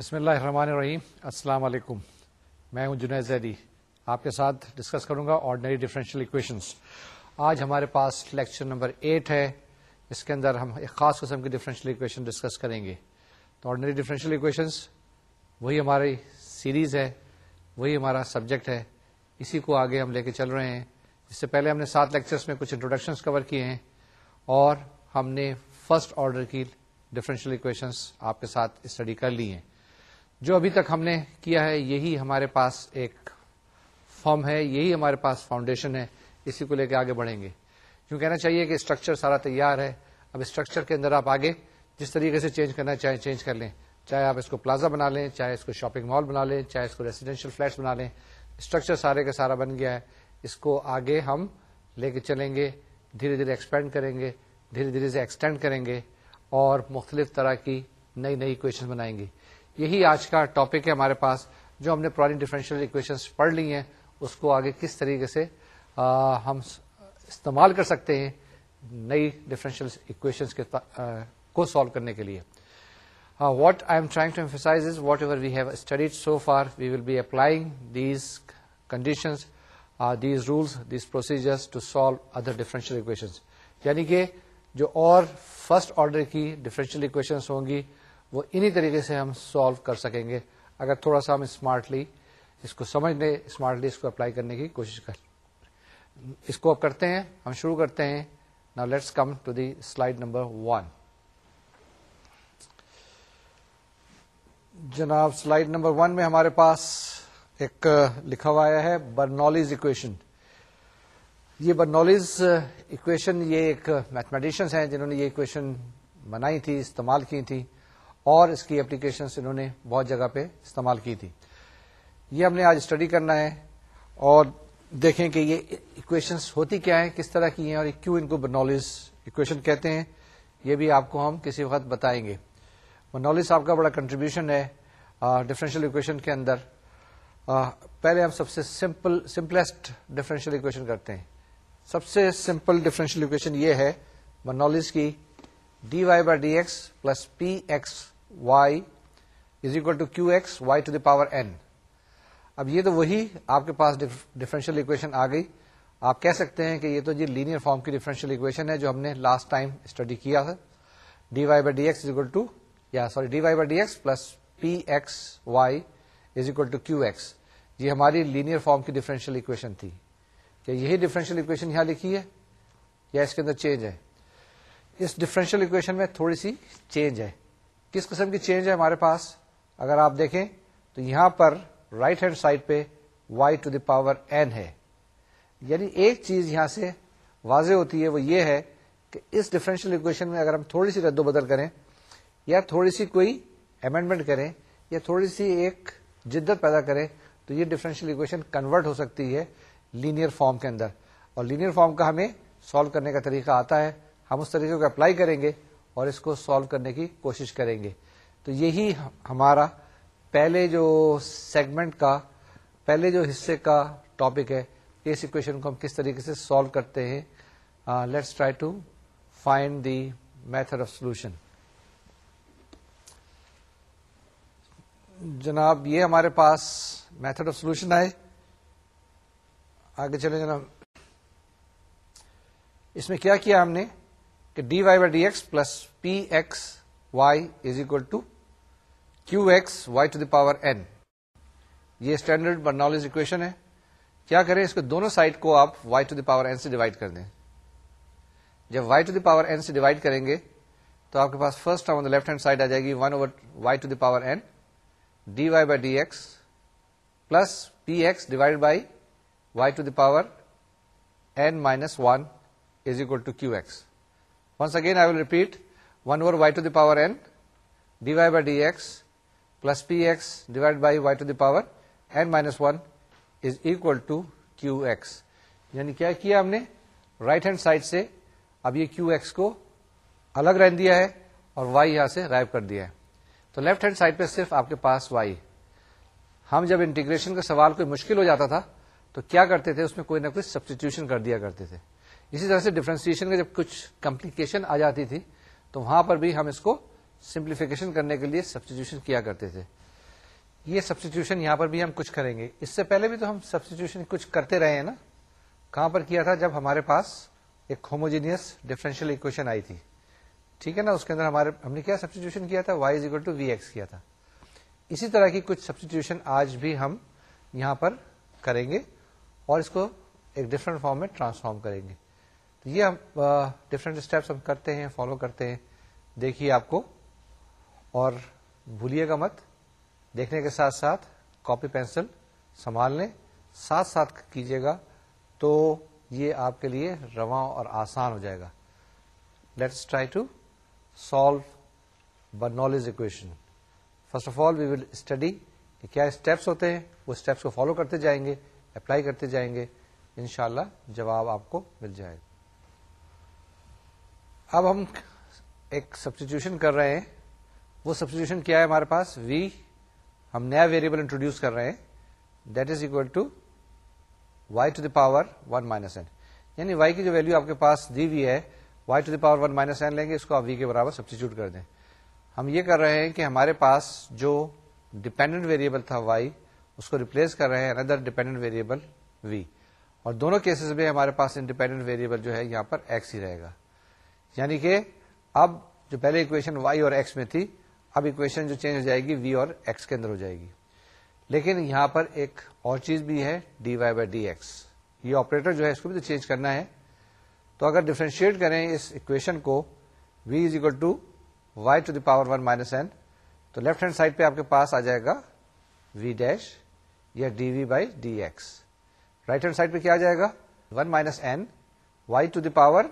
بسم اللہ الرحمن الرحیم۔ السلام علیکم۔ میں ہوں جنید زیدی۔ آپ کے ساتھ ڈسکس کروں گا آرڈنری ڈفرینشیل اکویشنس آج ہمارے پاس لیکچر نمبر ایٹ ہے۔ اس کے اندر ہم ایک خاص قسم کی ڈفرینشیل اکویشن ڈسکس کریں گے۔ تو آرڈنری ڈفرینشیل اکویشنس وہی ہماری سیریز ہے، وہی ہمارا سبجیکٹ ہے۔ اسی کو آگے ہم لے کے چل رہے ہیں۔ اس سے پہلے ہم نے سات لیکچرس میں کچھ انٹروڈکشنس کور کیے ہیں۔ اور ہم نے فرسٹ آرڈر کی ڈفرینشیل اکویشنس آپ کے ساتھ اسٹڈی کر لی ہیں۔ جو ابھی تک ہم نے کیا ہے، یہی ہمارے پاس ایک فارم ہے، یہی ہمارے پاس فاؤنڈیشن ہے، اسی کو لے کے آگے بڑھیں گے۔ کیوں کہنا چاہیے کہ اسٹرکچر سارا تیار ہے۔ اب اسٹرکچر کے اندر آپ آگے جس طریقے سے چینج کرنا چاہیں چینج کر لیں۔ چاہے آپ اس کو پلازا بنا لیں، چاہے اس کو شاپنگ مال بنا لیں، چاہے اس کو ریسیڈینشیل فلیٹس بنا لیں۔ اسٹرکچر سارے کا سارا بن گیا ہے۔ اس کو آگے ہم لے کے چلیں گے، دھیرے دھیرے ایکسپینڈ کریں گے، دھیرے دھیرے سے ایکسٹینڈ کریں گے اور مختلف طرح کی نئی نئی کوشچن بنائیں گے۔ یہی آج کا ٹاپک ہے ہمارے پاس، جو ہم نے پرانی ڈفرینشیل اکویشن پڑھ لی ہیں، اس کو آگے کس طریقے سے ہم استعمال کر سکتے ہیں نئی ڈفرینشیل اکویشن کو سالو کرنے کے لیے۔ What I am trying to emphasise is whatever we have studied so far we will be applying these conditions these rules these procedures to solve other differential equation یعنی کہ جو اور first order کی differential equations ہوں گی وہ انہی طریقے سے ہم سالو کر سکیں گے۔ اگر تھوڑا سا ہم اسمارٹلی اس کو سمجھ لیں اسمارٹلی اس کو اپلائی کرنے کی کوشش کر۔ اس کو اب کرتے ہیں، ہم شروع کرتے ہیں۔ نا let's come to the slide number one جناب سلائڈ نمبر ون میں ہمارے پاس ایک لکھا ہوا آیا ہے برنولیز اکویشن یہ برنولیز اکویشن یہ ایک میتھمیٹیشنس ہیں جنہوں نے یہ اکویشن بنائی تھی، استعمال کی تھی۔ اور اس کی اپلیکیشن انہوں نے بہت جگہ پہ استعمال کی تھی۔ یہ ہم نے آج اسٹڈی کرنا ہے اور دیکھیں کہ یہ اکویشنس ہوتی کیا ہے کس طرح کی ہیں اور کیوں ان کو برنالز اکویشن کہتے ہیں، یہ بھی آپ کو ہم کسی وقت بتائیں گے۔ برنالز آپ کا بڑا کنٹریبیوشن ہے ڈفرینشیل اکویشن کے اندر۔ پہلے ہم سب سے سمپل سمپلسٹ ڈفرینشیل اکویشن کرتے ہیں۔ سب سے سمپل ڈفرینشیل اکویشن یہ ہے برنالز کی D Y by D X plus P X Y is equal to Q X Y to the power N اب یہ تو وہی آپ کے پاس ڈفرینشیل اکویشن آ گئی۔ آپ کہہ سکتے ہیں کہ یہ تو جی لینئر فارم کی ڈفرینشیل اکویشن ہے جو ہم نے لاسٹ ٹائم اسٹڈی کیا تھا۔ D Y by D X is equal to یا sorry D Y by D X plus P X Y is equal to Q X یہ ہماری لینئر فارم کی ڈفرینشیل اکویشن تھی۔ کیا یہی ڈفرینشیل اکویشن یہاں لکھی ہے یا اس کے اندر چینج ہے؟ اس ڈفرینشیل اکویشن میں تھوڑی سی چینج ہے۔ کس قسم کی چینج ہے ہمارے پاس؟ اگر آپ دیکھیں تو یہاں پر رائٹ ہینڈ سائڈ پہ Y to the power N ہے۔ یعنی ایک چیز یہاں سے واضح ہوتی ہے، وہ یہ ہے کہ اس ڈفرینشیل اکویشن میں اگر ہم تھوڑی سی رد و بدل کریں یا تھوڑی سی کوئی امینڈمنٹ کریں یا تھوڑی سی ایک جدت پیدا کریں تو یہ ڈفرینشیل اکویشن کنورٹ ہو سکتی ہے لینئر فارم کے اندر۔ اور لینئر فارم کا ہمیں سالو کرنے کا طریقہ آتا ہے۔ ہم اس طریقے کو اپلائی کریں گے اور اس کو سالو کرنے کی کوشش کریں گے۔ تو یہی ہمارا پہلے جو سیگمنٹ کا، پہلے جو حصے کا ٹاپک ہے، اس اکویشن کو ہم کس طریقے سے سالو کرتے ہیں let's try to find the method of solution جناب، یہ ہمارے پاس میتھڈ آف سولوشن آئے۔ آگے چلے جناب۔ اس میں کیا کیا ہم نے؟ کہ D Y by D X plus P X Y is equal to Q X Y to the power N یہ اسٹینڈرڈ برنالج اکویشن ہے۔ کیا کریں اس کو دونوں سائڈ کو آپ Y to the power N سے ڈیوائڈ کر دیں۔ جب Y to the power N سے ڈیوائڈ کریں گے تو آپ کے پاس first term left hand side آ جائے گی one over Y to the power N D Y by D X plus P X divide by Y to the power N minus one is equal to Q X Once again, I will repeat. 1 over y to the power n dy by dx plus px divided by y to the power n minus 1 is equal to qx. یعنی کیا کیا ہم نے right hand side سے اب یہ کیو x کو الگ رہن دیا ہے اور وائی یہاں سے رائب کر دیا ہے تو لیفٹ ہینڈ سائڈ پہ صرف آپ کے پاس وائی ہم جب انٹیگریشن کا سوال کوئی مشکل ہو جاتا تھا تو کیا کرتے تھے اس میں کوئی نہ کوئی سبسٹیٹیوشن کر دیا کرتے تھے اسی طرح سے ڈفرینسیشن کا جب کچھ کمپلیکیشن آ جاتی تھی، تو وہاں پر بھی ہم اس کو سمپلیفیکیشن کرنے کے لیے سبسٹیوشن کیا کرتے تھے۔ یہ سبسٹیٹیوشن یہاں پر بھی ہم کچھ کریں گے۔ اس سے پہلے بھی تو ہم سبسٹیٹیوشن کچھ کرتے رہے ہیں نا۔ کہاں پر کیا تھا؟ جب ہمارے پاس ایک ہوموجینئس ڈفرینشیل اکویشن آئی تھی۔ ٹھیک ہے نا؟ اس کے اندر ہمارے ہم نے کیا سبسٹیٹیوشن کیا تھا؟ Y is equal to v x کیا تھا۔ اسی طرح کی کچھ سبسٹیٹیوشن آج بھی ہم یہاں پر کریں گے اور اس کو ایک ڈفرنٹ فارم میں ٹرانسفارم کریں گے۔ تو یہ ہم ڈفرینٹ اسٹیپس ہم کرتے ہیں فالو کرتے ہیں۔ دیکھیے آپ کو۔ اور بھولیے گا مت۔ دیکھنے کے ساتھ ساتھ کاپی پینسل سنبھال لیں۔ ساتھ ساتھ کیجیے گا تو یہ آپ کے لیے رواں اور آسان ہو جائے گا۔ Let's try to solve Bernoulli's equation first of all we will study کہ کیا اسٹیپس ہوتے ہیں۔ وہ اسٹیپس کو فالو کرتے جائیں گے اپلائی کرتے جائیں گے۔ انشاءاللہ جواب آپ کو مل جائے گا۔ اب ہم ایک سبسٹیٹیوشن کر رہے ہیں۔ وہ سبسٹیٹیوشن کیا ہے ہمارے پاس؟ وی ہم نیا ویریبل انٹروڈیوس کر رہے ہیں۔ That is equal to y to the power one minus n یعنی وائی کی جو ویلو آپ کے پاس دی ہوئی ہے y to the power one minus n لیں گے، اس کو آپ وی کے برابر سبسٹیچیوٹ کر دیں۔ ہم یہ کر رہے ہیں کہ ہمارے پاس جو ڈپینڈنٹ ویریبل تھا وائی اس کو ریپلیس کر رہے ہیں اندر ڈیپینڈنٹ ویریبل وی اور دونوں کیسز میں ہمارے پاس انڈیپینڈنٹ ویریبل جو ہے، یہاں پر ایکس ہی رہے گا۔ یعنی کہ اب جو پہلے اکویشن وائی اور ایکس میں تھی، اب اکویشن جو چینج ہو جائے گی وی اور ایکس کے اندر ہو جائے گی۔ لیکن یہاں پر ایک اور چیز بھی ہے d y by d x یہ آپریٹر جو ہے، اس کو بھی تو چینج کرنا ہے۔ تو اگر ڈیفرینشیٹ کریں اس اکویشن کو v is equal to y to the power one minus n تو لیفٹ ہینڈ سائڈ پہ آپ کے پاس آ جائے گا وی ڈیش یا d v by d x right hand side پہ کیا آ جائے گا؟ One minus n y to the power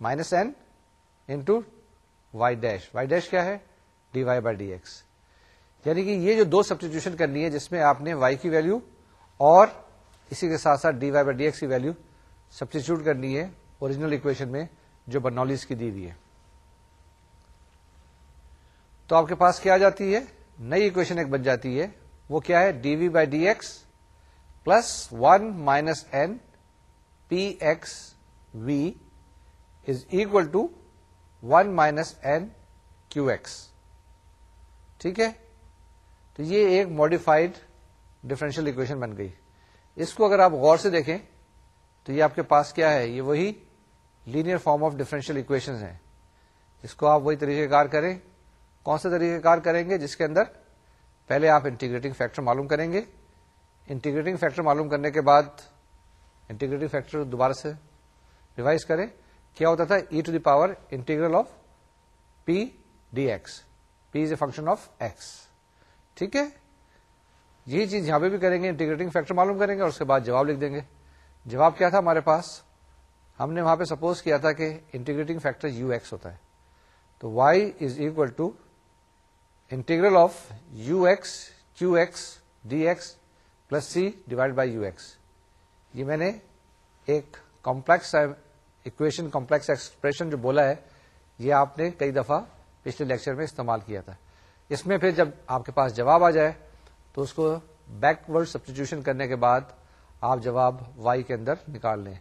minus n into y dash y dash کیا ہے d y by d x یعنی کہ یہ جو دو سبسٹیٹیوشن کرنی ہے جس میں آپ نے وائی کی ویلو اور اسی کے ساتھ ساتھ d y by d x کی ویلو سبسٹیچیوٹ کرنی ہے اوریجنل اکویشن میں جو برنولیز کی دی ہوئی ہے. تو آپ کے پاس کیا آ جاتی ہے؟ نئی اکویشن ایک بن جاتی ہے. وہ کیا ہے؟ D v by d x plus one minus n p x v is equal to one minus n q x ٹھیک ہے؟ تو یہ ایک ماڈیفائڈ ڈفرینشیل اکویشن بن گئی۔ اس کو اگر آپ غور سے دیکھیں، تو یہ آپ کے پاس کیا ہے؟ یہ وہی linear form of differential equation ہے اس کو آپ وہی طریقہ کار کریں۔ کون سے طریقہ کار کریں گے؟ جس کے اندر پہلے آپ انٹیگریٹنگ فیکٹر معلوم کریں گے۔ انٹیگریٹنگ فیکٹر معلوم کرنے کے بعد انٹیگریٹنگ فیکٹر دوبارہ سے ریوائز کریں۔ کیا ہوتا تھا e to the power integral of p d x p is a function of X ٹھیک ہے یہی چیز یہاں پہ بھی کریں گے انٹیگریٹنگ فیکٹر معلوم کریں گے اور اس کے بعد جواب لکھ دیں گے جواب کیا تھا ہمارے پاس ہم نے وہاں پہ سپوز کیا تھا کہ انٹیگریٹنگ فیکٹر یو ایکس ہوتا ہے تو y is equal to integral of u x q x d x plus c divide by u x یہ میں نے ایک کمپلیکس اکویشن کمپلیکس ایکسپریشن جو بولا ہے، یہ آپ نے کئی دفعہ پچھلے لیکچر میں استعمال کیا تھا۔ اس میں پھر جب آپ کے پاس جواب آ جائے، تو اس کو بیک ورڈ سبسٹیٹیوشن کرنے کے بعد آپ جواب وائی کے اندر نکال لیں،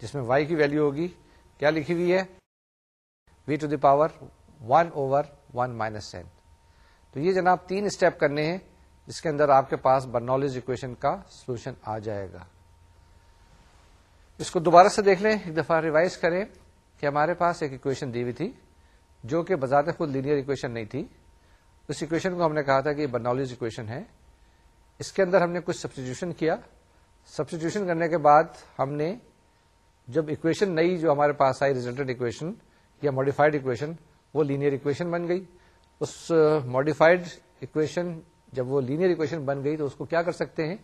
جس میں وائی کی ویلو ہوگی۔ کیا لکھی ہوئی ہے؟ V to the power one over one minus ten تو یہ جناب تین اسٹیپ کرنے ہیں، جس کے اندر آپ کے پاس برنالج اکویشن کا سولوشن آ جائے گا۔ اس کو دوبارہ سے دیکھ لیں، ایک دفعہ ریوائز کریں کہ ہمارے پاس ایک اکویشن دی ہوئی تھی جو کہ بذات خود لینئر اکویشن نہیں تھی۔ اس اکویشن کو ہم نے کہا تھا کہ برنالج اکویشن ہے۔ اس کے اندر ہم نے کچھ سبسٹیٹیوشن کیا۔ سبسٹیٹیوشن کرنے کے بعد ہم نے جب اکویشن نئی جو ہمارے پاس آئی ریزلٹنٹ اکویشن یا ماڈیفائڈ اکویشن وہ لینئر اکویشن بن گئی۔ اس ماڈیفائڈ اکویشن جب وہ لینئر اکویشن بن گئی تو اس کو کیا کر سکتے ہیں؟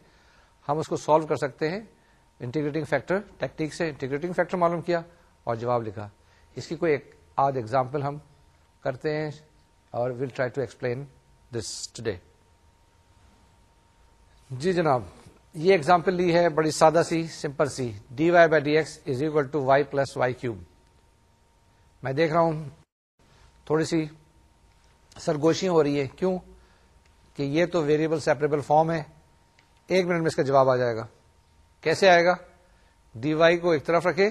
ہم اس کو سالو کر سکتے ہیں۔ انٹیگریٹنگ فیکٹر ٹیکنیک سے انٹیگریٹنگ فیکٹر معلوم کیا اور جواب لکھا۔ اس کی کوئی ایک آدھ ایگزامپل ہم کرتے ہیں اور will try to explain this today جی جناب، یہ ایگزامپل لی ہے بڑی سادہ سی simple C. D y by d x is equal to y plus y cube میں دیکھ رہا ہوں، تھوڑی سی سرگوشیاں ہو رہی ہے کیوں؟ کہ یہ تو ویریبل سیپریبل فارم ہے۔ ایک منٹ میں اس کا جواب آ جائے گا۔ کیسے آئے گا؟ ڈی وائی کو ایک طرف رکھے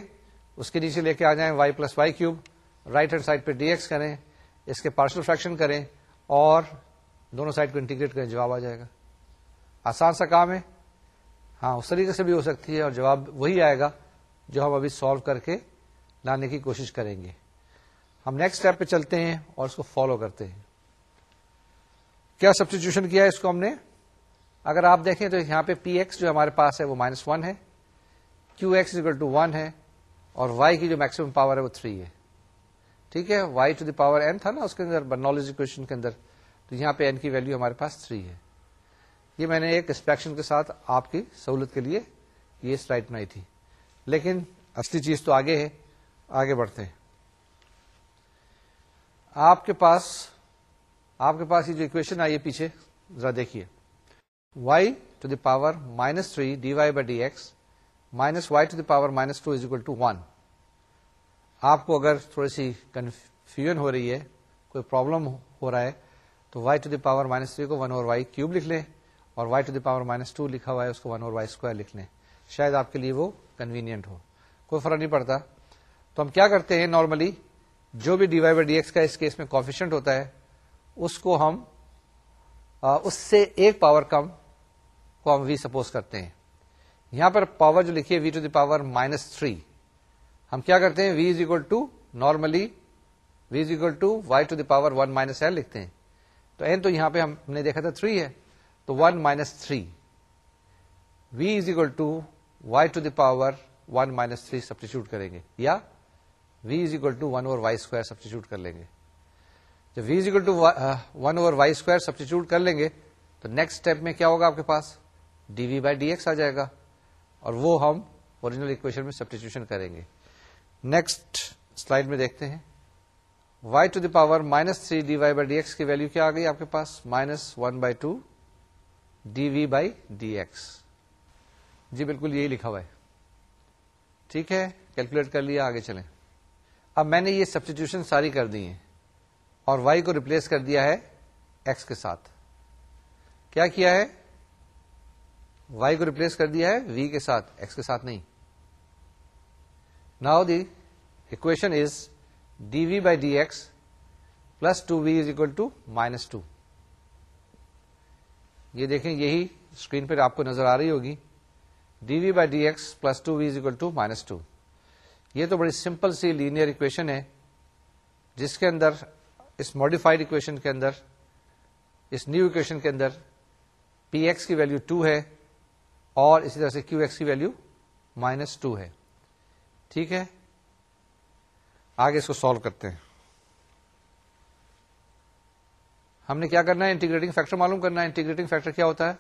اس کے نیچے لے کے آ جائیں y plus y cube, right hand side پہ ڈی ایکس کریں، اس کے پارشل فریکشن کریں اور دونوں سائڈ کو انٹیگریٹ کریں، جواب آ جائے گا۔ آسان سا کام ہے۔ ہاں اس طریقے سے بھی ہو سکتی ہے اور جواب وہی آئے گا جو ہم ابھی سالو کر کے لانے کی کوشش کریں گے۔ ہم نیکسٹ اسٹیپ پہ چلتے ہیں اور اس کو فالو کرتے ہیں۔ کیا سبسٹیٹیوشن کیا ہے اس کو ہم نے؟ اگر آپ دیکھیں تو یہاں پہ پی ایکس جو ہمارے پاس ہے وہ مائنس ون ہے، q x equal to one ہے، اور وائی کی جو میکسیمم پاور ہے وہ تھری ہے۔ ٹھیک ہے؟ Y to the power n تھا نا اس کے اندر برنالوجی اکویشن کے اندر، تو یہاں پہ این کی ویلو ہمارے پاس تھری ہے۔ یہ میں نے ایک اسپیکشن کے ساتھ آپ کی سہولت کے لیے یہ سلائڈ بنائی تھی۔ لیکن اصلی چیز تو آگے ہے، آگے بڑھتے ہیں۔ آپ کے پاس، آپ کے پاس یہ جو اکویشن آئی ہے پیچھے، ذرا دیکھیے۔ Y to the power minus three d y by d x minus y to the power minus two is equal to one آپ کو اگر تھوڑی سی کنفیوژن ہو رہی ہے کوئی پرابلم ہو رہا ہے تو y to the power minus three کو ون اور وائی کیوب لکھ لیں اور y to the power minus two لکھا ہوا ہے اس کو ون اور وائی اسکوائر لکھ لیں شاید آپ کے لیے وہ کنوینئنٹ ہو کوئی فرق نہیں پڑتا تو ہم کیا کرتے ہیں نارملی جو بھی d y by d x کا اس کیس میں کافیشنٹ ہوتا ہے اس کو ہم اس سے ایک پاور کم کو ہم وی سپوز کرتے ہیں۔ یہاں پر پاور جو لکھی ہے v to the power minus three ہم کیا کرتے ہیں؟ V is equal to normally v is equal to y to the power one minus l لکھتے ہیں۔ تو این تو یہاں پہ ہم نے دیکھا تھا تھری ہے۔ تو one minus three v is equal to y to the power one minus three substitute کریں گے۔ یا v is equal to one over y square substitute کر لیں گے۔ جب v is equal to one over y square substitute کر لیں گے، تو نیکسٹ اسٹیپ میں کیا ہوگا آپ کے پاس؟ D v by d x آ جائے گا اور وہ ہم اوریجنل اکویشن میں سبسٹیچیوشن کریں گے۔ نیکسٹ سلائڈ میں دیکھتے ہیں۔ Y to the power minus three d y by d x کی ویلو کیا آ گئی آپ کے پاس؟ Minus one by two d v by d x جی بالکل یہی لکھا ہوا ہے۔ ٹھیک ہے کیلکولیٹ کر لیا آگے چلیں۔ اب میں نے یہ سبسٹیٹیوشن ساری کر دی ہیں اور وائی کو ریپلیس کر دیا ہے ایکس کے ساتھ۔ کیا کیا ہے؟ وائی کو ریپلیس کر دیا ہے وی کے ساتھ ایکس کے ساتھ نہیں۔ Now the equation is d v by d x plus two v is equal to minus two یہ دیکھیں، یہی اسکرین پہ آپ کو نظر آ رہی ہوگی۔ D v by d x plus two v is equal to minus two یہ تو بڑی سمپل سی لینئر اکویشن ہے۔ جس کے اندر، اس ماڈیفائڈ اکویشن کے اندر، اس نیو اکویشن کے اندر پی ایکس کی ویلو ٹو ہے۔ اور اسی طرح سے کیو ایکس کی ویلو مائنس ٹو ہے۔ ٹھیک ہے؟ آگے اس کو سالو کرتے ہیں۔ ہم نے کیا کرنا ہے؟ انٹیگریٹنگ فیکٹر معلوم کرنا ہے۔ انٹیگریٹنگ فیکٹر کیا ہوتا ہے؟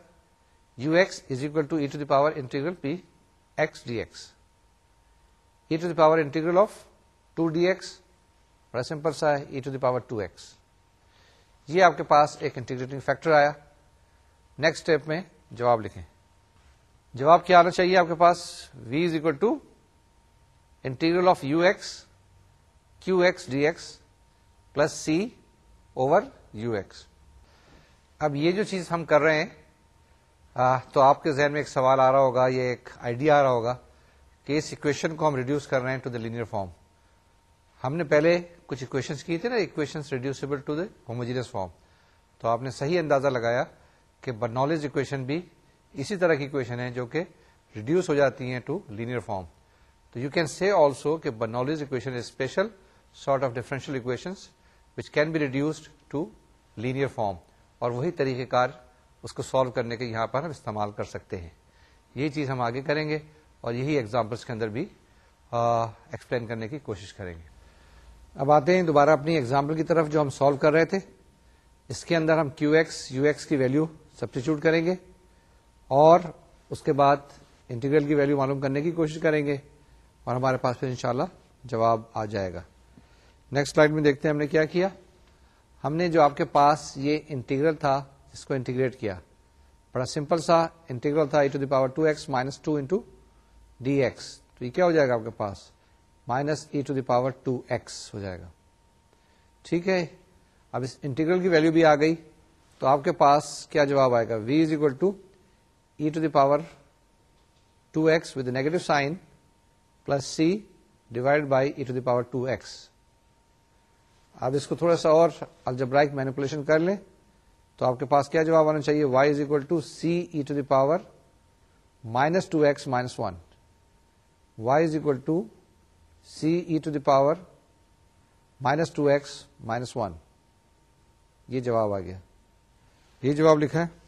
U x is equal to e to the power integral p x d x e to the power integral of two d x بڑا سمپل سا ہے۔ E to the power two x یہ آپ کے پاس ایک انٹیگریٹنگ فیکٹر آیا۔ Next step میں جواب لکھیں۔ جواب کیا آنا چاہیے آپ کے پاس v is equal to integral of u x q x d x plus c over u x اب یہ جو چیز ہم کر رہے ہیں آ, تو آپ کے ذہن میں ایک سوال آ رہا ہوگا یہ ایک آئیڈیا آ رہا ہوگا کہ اس اکویشن کو ہم ریڈیوس کر رہے ہیں ٹو دا لینئر فارم ہم نے پہلے کچھ اکویشن کی تھی نا equation reducible to the homogeneous form تو آپ نے صحیح اندازہ لگایا کہ برنالج اکویشن بھی اسی طرح کی اکویشن ہے جو کہ ریڈیوس ہو جاتی ہیں ٹو لینئر فارم تو یو کین سی آلسو کہ Bernoulli's equation is special sort of differential equation which can be reduced to linear form اور وہی طریقہ کار اس کو سالو کرنے کے یہاں پر ہم استعمال کر سکتے ہیں. یہ چیز ہم آگے کریں گے اور یہی ایگزامپلس کے اندر بھی ایکسپلین کرنے کی کوشش کریں گے. اب آتے ہیں دوبارہ اپنی ایگزامپل کی طرف جو ہم سالو کر رہے تھے. اس کے اندر ہم کیو ایکس یو ایکس کی ویلو سبسٹیچیوٹ کریں گے. اور اس کے بعد انٹیگریل کی ویلو معلوم کرنے کی کوشش کریں گے اور ہمارے پاس پھر انشاءاللہ جواب آ جائے گا۔ نیکسٹ سلائڈ میں دیکھتے ہیں ہم نے کیا کیا۔ ہم نے جو آپ کے پاس یہ انٹیگرل تھا، اس کو انٹیگریٹ کیا۔ بڑا سمپل سا انٹیگرل تھا e to the power two x minus two into d x تو یہ کیا ہو جائے گا آپ کے پاس؟ Minus e to the power two x ہو جائے گا۔ ٹھیک ہے؟ اب اس انٹیگرل کی ویلو بھی آ گئی۔ تو آپ کے پاس کیا جواب آئے گا؟ V is equal to e to the power two x with negative sign plus c divide by e to the power two x اب اس کو تھوڑا سا اور الجبرائک مینیپولیشن کر لیں تو آپ کے پاس کیا جواب آنا چاہیے؟ Y is equal to c e to the power minus two x minus one y is equal to c e to the power minus two x minus one یہ جواب آ گیا۔ یہ جواب لکھا ہے۔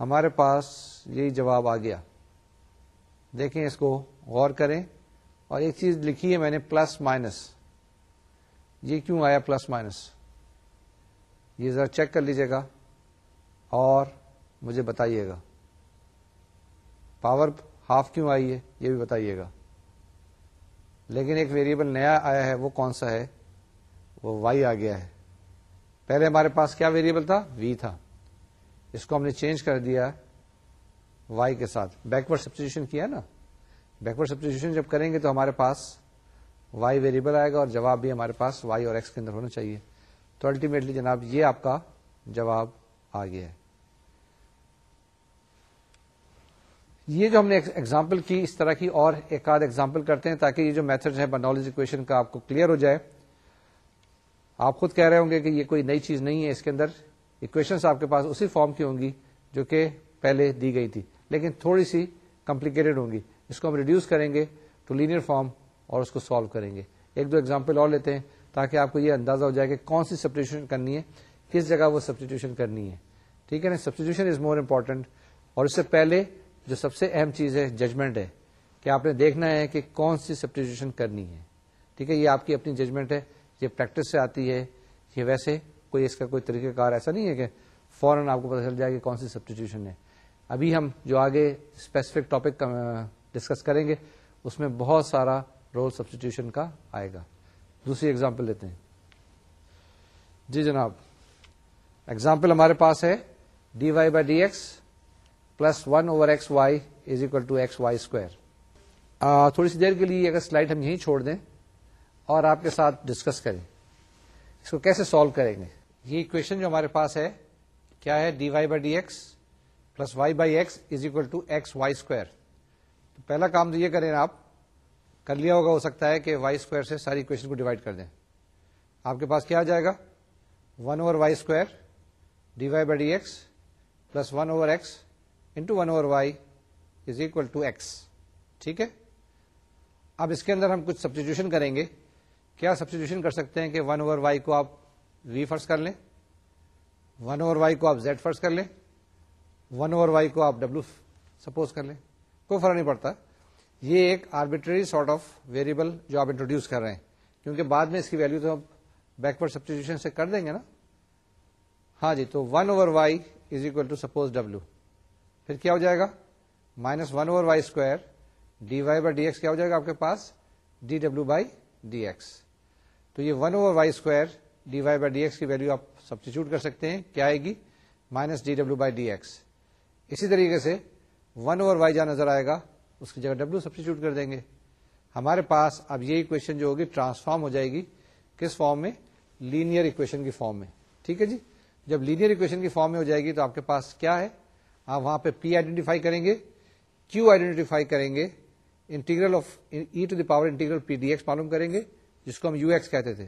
ہمارے پاس یہی جواب آ گیا۔ دیکھیں اس کو غور کریں۔ اور ایک چیز لکھی ہے میں نے، پلس مائنس۔ یہ کیوں آیا پلس مائنس؟ یہ ذرا چیک کر لیجیے گا اور مجھے بتائیے گا۔ پاور ہاف کیوں آئی ہے یہ بھی بتائیے گا۔ لیکن ایک ویریبل نیا آیا ہے، وہ کون سا ہے؟ وہ وائی آ گیا ہے۔ پہلے ہمارے پاس کیا ویریبل تھا؟ وی تھا۔ اس کو ہم نے چینج کر دیا وائی کے ساتھ۔ بیکورڈ سبسٹیوشن کیا نا۔ بیکورڈ سبسٹیوشن جب کریں گے تو ہمارے پاس وائی ویریبل آئے گا اور جواب بھی ہمارے پاس وائی اور ایکس کے اندر ہونا چاہیے۔ تو الٹیمیٹلی جناب یہ آپ کا جواب آ گیا ہے۔ یہ جو ہم نے ایگزامپل کی، اس طرح کی اور ایک آدھ ایگزامپل کرتے ہیں تاکہ یہ جو میتھڈ ہے بنالج اکویشن کا آپ کو کلیئر ہو جائے۔ آپ خود کہہ رہے ہوں گے کہ یہ کوئی نئی چیز نہیں ہے اس کے اندر۔ اکویشن آپ کے پاس اسی فارم کی ہوں گی جو کہ پہلے دی گئی تھی۔ لیکن تھوڑی سی کمپلیکیٹڈ ہوں گی۔ اس کو ہم ریڈیوس کریں گے ٹو لینئر فارم اور اس کو سالو کریں گے۔ ایک دو ایگزامپل اور لیتے ہیں تاکہ آپ کو یہ اندازہ ہو جائے کہ کون سی سبسٹیوشن کرنی ہے، کس جگہ وہ سبسٹیوشن کرنی ہے۔ ٹھیک ہے نا؟ سبسٹیوشن از مور امپورٹنٹ اور اس سے پہلے جو سب سے اہم چیز ہے ججمنٹ ہے کہ آپ نے دیکھنا ہے کہ کون سی سبسٹیوشن کرنی ہے۔ ٹھیک ہے؟ یہ آپ کی اپنی ججمنٹ ہے، یہ پریکٹس سے آتی ہے، یہ ویسے کوئی اس کا کوئی طریقہ کار ایسا نہیں ہے کہ فوراً آپ کو پتا چل جائے کہ کون سی سبسٹیوشن ہے۔ ابھی ہم جو آگے اسپیسیفک ٹاپک ڈسکس کریں گے، اس میں بہت سارا رول سبسٹیوشن کا آئے گا۔ دوسری ایگزامپل لیتے ہیں۔ جی جناب ایگزامپل ہمارے پاس ہے d y by d x plus one over x y is equal to x y square تھوڑی سی دیر کے لیے اگر سلائڈ ہم یہیں چھوڑ دیں اور آپ کے ساتھ ڈسکس کریں۔ اس کو کیسے سالو کریں گے؟ یہ اکویشن جو ہمارے پاس ہے، کیا ہے؟ D y by d x plus y by x is equal to x y square تو پہلا کام تو یہ کریں آپ، کر لیا ہوگا، ہو سکتا ہے کہ وائی اسکوائر سے ساری اکویشن کو ڈیوائڈ کر دیں۔ آپ کے پاس کیا آ جائے گا؟ One over y square d y by d x plus one over x into one over y is equal to x ٹھیک ہے؟ اب اس کے اندر ہم کچھ سبسٹیوشن کریں گے۔ کیا سبسٹیوشن کر سکتے ہیں کہ ون اوور وائی کو آپ وی فرض کر لیں ون اوور وائی کو آپ زیڈ فرض کر لیں ون اوور وائی کو آپ ڈبلو سپوز کر لیں کوئی فرق نہیں پڑتا یہ ایک آربیٹری سارٹ آف ویریبل جو آپ انٹروڈیوس کر رہے ہیں کیونکہ بعد میں اس کی ویلو تو آپ بیکورڈ سبسٹیوشن سے کر دیں گے نا ہاں جی تو one over y is equal to suppose W پھر کیا ہو جائے گا minus one over y square d y by d x کیا ہو جائے گا آپ کے پاس D W by D x تو یہ one over y square d y by d x کی ویلو آپ سبسٹیچیوٹ کر سکتے ہیں۔ کیا آئے گی؟ Minus D W by D x اسی طریقے سے ون اوور وائی جہاں نظر آئے گا، اس کی جگہ ڈبلو سبسٹیچیوٹ کر دیں گے۔ ہمارے پاس اب یہ اکویشن جو ہوگی ٹرانسفارم ہو جائے گی۔ کس فارم میں؟ لینئر اکویشن کی فارم میں۔ ٹھیک ہے جی؟ جب لینئر اکویشن کی فارم میں ہو جائے گی تو آپ کے پاس کیا ہے؟ آپ وہاں پہ پی آئیڈینٹیفائی کریں گے کیو آئیڈینٹیفائی کریں گے integral of e to the power integral p d x معلوم کریں گے، جس کو ہم یو ایکس کہتے تھے۔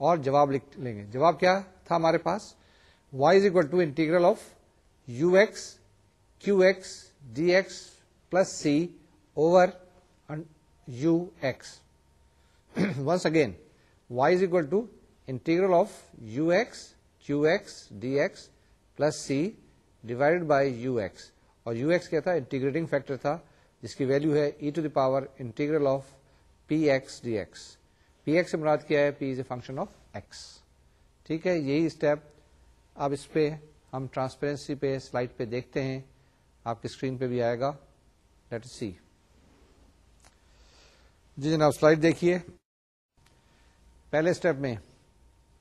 اور جواب لکھ لیں گے۔ جواب کیا تھا ہمارے پاس؟ Y is equal to integral of u x q x d x plus c over u x once again y is equal to integral of u x q x d x plus c divide by u x اور you x کیا تھا؟ Integrating factor تھا، جس کی value ہے e to the power integral of p x d x p x سے مراد کیا ہے؟ P is a function of x ٹھیک ہے؟ یہی اسٹیپ اب اس پہ ہم ٹرانسپیرنسی پہ سلائڈ پہ دیکھتے ہیں۔ آپ کی اسکرین پہ بھی آئے گا۔ لیٹ سی جی جناب سلائڈ دیکھیے۔ پہلے اسٹیپ میں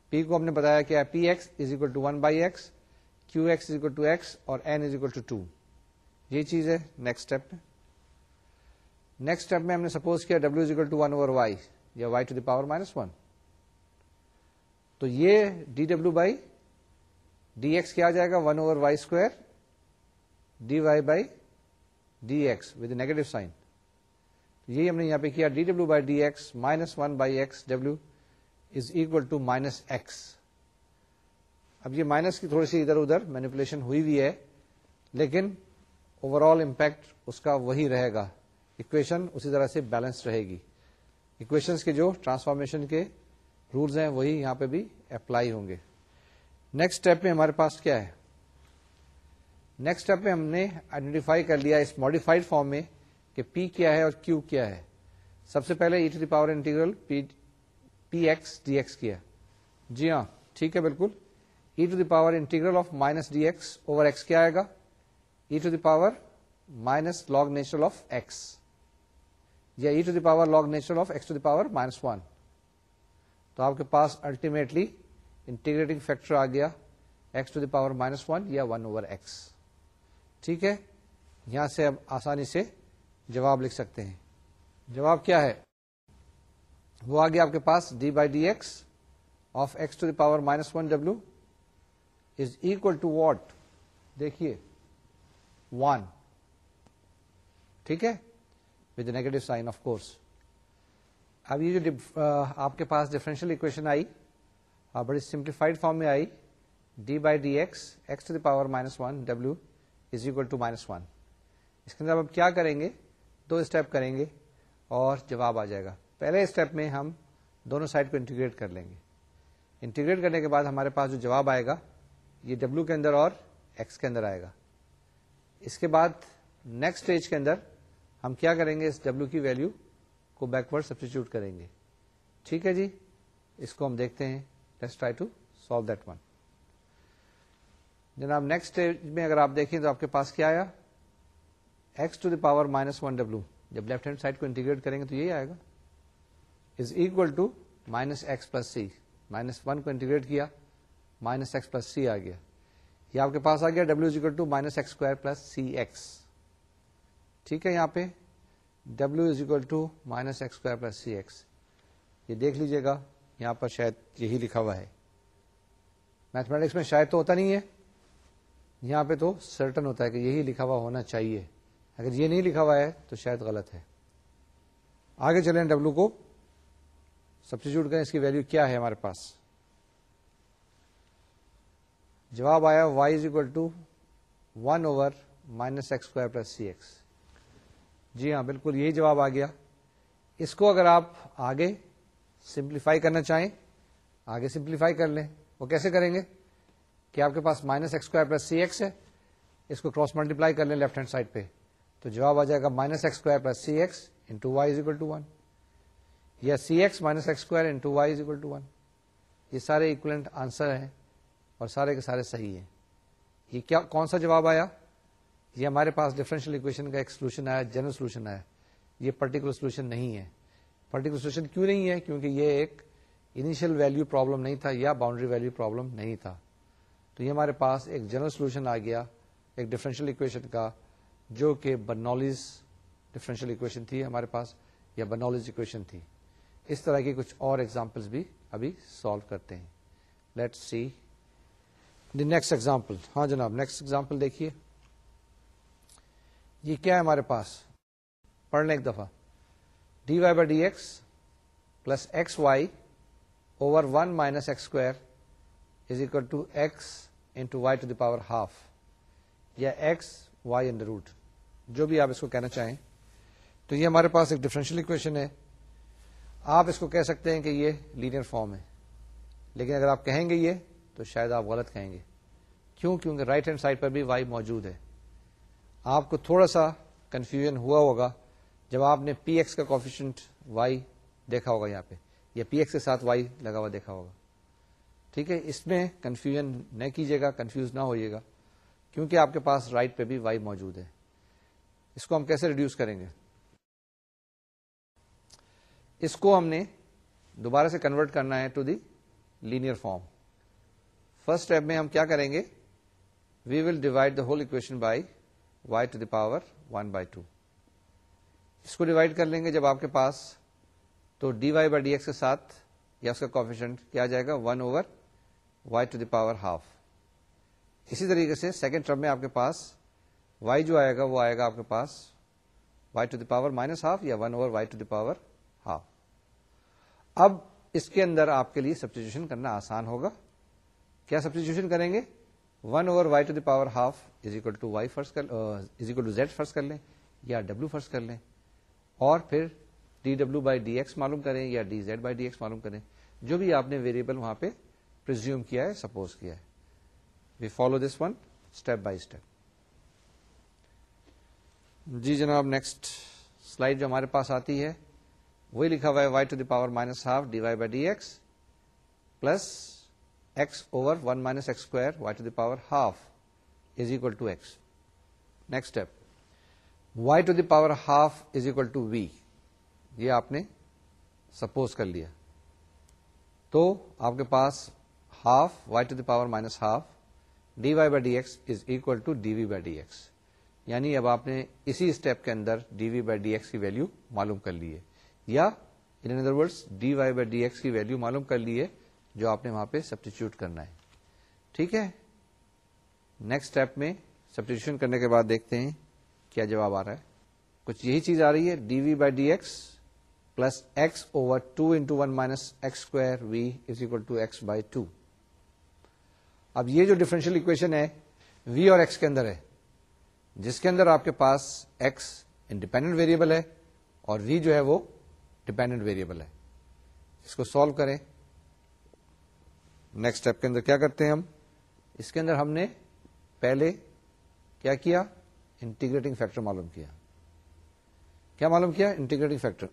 پی کو ہم نے بتایا کیا p x is equal to one by x q x is equal to x اور n is equal to two یہ چیز ہے۔ نیکسٹ اسٹیپ میں نیکسٹ اسٹیپ میں ہم نے سپوز کیا W is equal to one over y یا y to the power minus one تو یہ D W by D x کیا جائے گا؟ One over y square d y by d x with negative sign یہی ہم نے یہاں پہ کیا D W by D X minus one by X W is equal to minus X اب یہ مائنس کی تھوڑی سی ادھر ادھر مینیپولیشن ہوئی ہوئی ہے، لیکن اوور آل امپیکٹ اس کا وہی رہے گا اکویشن اسی طرح سے بیلنس رہے گی۔ اکویشنس کے جو ٹرانسفارمیشن کے رولز ہیں، وہی یہاں پہ بھی اپلائی ہوں گے۔ نیکسٹ اسٹیپ میں ہمارے پاس کیا ہے؟ نیکسٹ اسٹیپ میں ہم نے آئیڈینٹیفائی کر لیا اس ماڈیفائڈ فارم میں کہ پی کیا ہے اور کیو کیا ہے۔ سب سے پہلے e to the power integral p x d x کیا۔ جی ہاں ٹھیک ہے، بالکل۔ E to the power integral of minus d x over x کیا آئے گا؟ E to the power minus log natural of x یا e to the power log natural of x to the power minus one تو آپ کے پاس ultimately integrating factor آ گیا x to the power minus one یا one over x ٹھیک ہے؟ یہاں سے اب آسانی سے جواب لکھ سکتے ہیں۔ جواب کیا ہے؟ وہ آ گیا آپ کے پاس d by d x of x to the power minus one W is equal to what دیکھیے ون ٹھیک ہے؟ With negative sign of course اب یہ جو آپ کے پاس ڈفرینشیل اکویشن آئی اور بڑی سمپلیفائڈ فارم میں آئی d by d x x to the power minus one W is equal to minus one اس کے اندر اب کیا کریں گے؟ دو اسٹیپ کریں گے اور جواب آ جائے گا۔ پہلے اسٹیپ میں ہم دونوں سائڈ کو انٹیگریٹ کر لیں گے۔ انٹیگریٹ کرنے کے بعد ہمارے پاس جو جواب آئے گا، یہ ڈبلو کے اندر اور ایکس کے اندر آئے گا۔ اس کے بعد نیکسٹ اسٹیج کے اندر ہم کیا کریں گے اس ڈبلو کی ویلو کو بیکورڈ سبسٹیچیوٹ کریں گے۔ ٹھیک ہے جی؟ اس کو ہم دیکھتے ہیں۔ Let's try to solve that one جناب نیکسٹ اسٹیج میں اگر آپ دیکھیں تو آپ کے پاس کیا آیا؟ X to the power minus one W جب لیفٹ ہینڈ سائڈ کو انٹیگریٹ کریں گے تو یہی آئے گا۔ Is equal to minus x plus c minus one کو انٹیگریٹ کیا۔ مائنس ایکس پلس سی آ گیا۔ یہ آپ کے پاس آ گیا۔ W is equal to minus x square plus c x ٹھیک ہے یہاں پہ W is equal to minus x square plus c x یہ دیکھ لیجیے گا، یہاں پر شاید یہی لکھا ہوا ہے۔ میتھمیٹکس میں شاید تو ہوتا نہیں ہے۔ یہاں پہ تو سرٹن ہوتا ہے کہ یہی لکھا ہوا ہونا چاہیے۔ اگر یہ نہیں لکھا ہوا ہے تو شاید غلط ہے۔ آگے چلیں ڈبلو کو۔ سبسٹیچیوٹ کریں اس کی ویلو کیا ہے ہمارے پاس۔ جواب آیا y is equal to one over minus x square plus c x جی ہاں بالکل، یہی جواب آ گیا۔ اس کو اگر آپ آگے سمپلیفائی کرنا چاہیں، آگے سمپلیفائی کر لیں۔ وہ کیسے کریں گے؟ کہ آپ کے پاس minus x square plus c x ہے، اس کو کراس ملٹیپلائی کر لیں لیفٹ ہینڈ سائڈ پہ۔ تو جواب آ جائے گا minus x square plus c x into y is equal to one یا c x minus x square into y is equal to one یہ سارے اکولنٹ آنسر ہیں اور سارے کے سارے صحیح ہیں۔ یہ کیا، کون سا جواب آیا؟ یہ ہمارے پاس ڈفرینشیل اکویشن کا ایک سولوشن آیا جنرل سولوشن آیا۔ یہ پرٹیکولر سولوشن نہیں ہے۔ پرٹیکولر سولوشن کیوں نہیں ہے؟ کیونکہ یہ ایک انیشیل ویلو پرابلم نہیں تھا یا باؤنڈری ویلو پرابلم نہیں تھا۔ تو یہ ہمارے پاس ایک جنرل سولوشن آ گیا، ایک ڈفرینشیل اکویشن کا، جو کہ برنالز ڈفرینشیل اکویشن تھی ہمارے پاس، یا برنالز اکویشن تھی۔ اس طرح کی کچھ اور ایگزامپلس بھی ابھی سالو کرتے ہیں۔ Let see the next example ہاں جناب نیکسٹ ایگزامپل دیکھیے۔ یہ کیا ہے ہمارے پاس؟ پڑھ لیں ایک دفعہ۔ D y by d x plus x y over one minus x square is equal to x into y to the power half یا ایکس وائی انڈر روٹ جو بھی آپ اس کو کہنا چاہیں۔ تو یہ ہمارے پاس ایک ڈفرینشیل اکویشن ہے۔ آپ اس کو کہہ سکتے ہیں کہ یہ لینئر فارم ہے۔ لیکن اگر آپ کہیں گے یہ، تو شاید آپ غلط کہیں گے۔ کیوں؟ کیونکہ رائٹ ہینڈ سائڈ پر بھی وائی موجود ہے۔ آپ کو تھوڑا سا کنفیوژن ہوا ہوگا جب آپ نے پی ایکس کا کوفیشنٹ وائی دیکھا ہوگا یہاں پہ، یا پی ایکس کے ساتھ وائی لگا ہوا دیکھا ہوگا۔ ٹھیک ہے؟ اس میں کنفیوژن نہ کیجیے گا کنفیوز نہ ہوئیے گا، کیونکہ آپ کے پاس رائٹ پہ بھی وائی موجود ہے۔ اس کو ہم کیسے ریڈیوس کریں گے؟ اس کو ہم نے دوبارہ سے کنورٹ کرنا ہے to the linear form first step میں ہم کیا کریں گے؟ We will divide the whole equation by y to the power one by two اس کو ڈیوائڈ کر لیں گے جب آپ کے پاس تو d y by d x کے ساتھ یا اس کا کوفیشنٹ کیا جائے گا one over y to the power half اسی طریقے سے سیکنڈ ٹرم میں آپ کے پاس وائی جو آئے گا وہ آئے گا آپ کے پاس y to the power minus half یا one over y to the power half اب اس کے اندر آپ کے لیے سبسٹیوشن کرنا آسان ہوگا. کیا سبسٹیچیوشن کریں گے؟ One over y to the power half is equal to y first کر is equal to z first کر لیں یا ڈبلو فرسٹ کر لیں اور پھر d W by D x معلوم کریں یا d z by d x معلوم کریں۔ جو بھی آپ نے ویریبل وہاں پہ پرزیوم کیا ہے سپوز کیا ہے۔ We follow this one step by step جی جناب نیکسٹ سلائڈ جو ہمارے پاس آتی ہے، وہی لکھا ہوا ہے y to the power minus half d y by d x plus x over one minus x square y to the power half is equal to x next step y to the power half is equal to v یہ آپ نے suppose کر لیا. تو آپ کے پاس half y to the power minus half d y by d x is equal to d v by d x یعنی اب آپ نے اسی اسٹیپ کے اندر d v by d x کی ویلو معلوم کر لی ہے. یا in other word d y by d x کی ویلو معلوم کر لی ہے جو آپ نے وہاں پہ سبسٹیچیوٹ کرنا ہے۔ ٹھیک ہے؟ نیکسٹ اسٹیپ میں سبسٹیچیوشن کرنے کے بعد دیکھتے ہیں کیا جواب آ رہا ہے۔ کچھ یہی چیز آ رہی ہے۔ D v by d x plus x over two into one minus x square v is equal to x by two اب یہ جو ڈفرینشیل اکویشن ہے وی اور ایکس کے اندر ہے۔ جس کے اندر آپ کے پاس ایکس انڈیپینڈنٹ ویریبل ہے اور وی جو ہے وہ ڈپینڈنٹ ویریبل ہے۔ اس کو سالو کریں۔ نیکسٹ اسٹیپ کے اندر کیا کرتے ہیں ہم؟ اس کے اندر ہم نے پہلے کیا کیا؟ انٹیگریٹنگ فیکٹر معلوم کیا۔ کیا معلوم کیا؟ انٹیگریٹنگ فیکٹر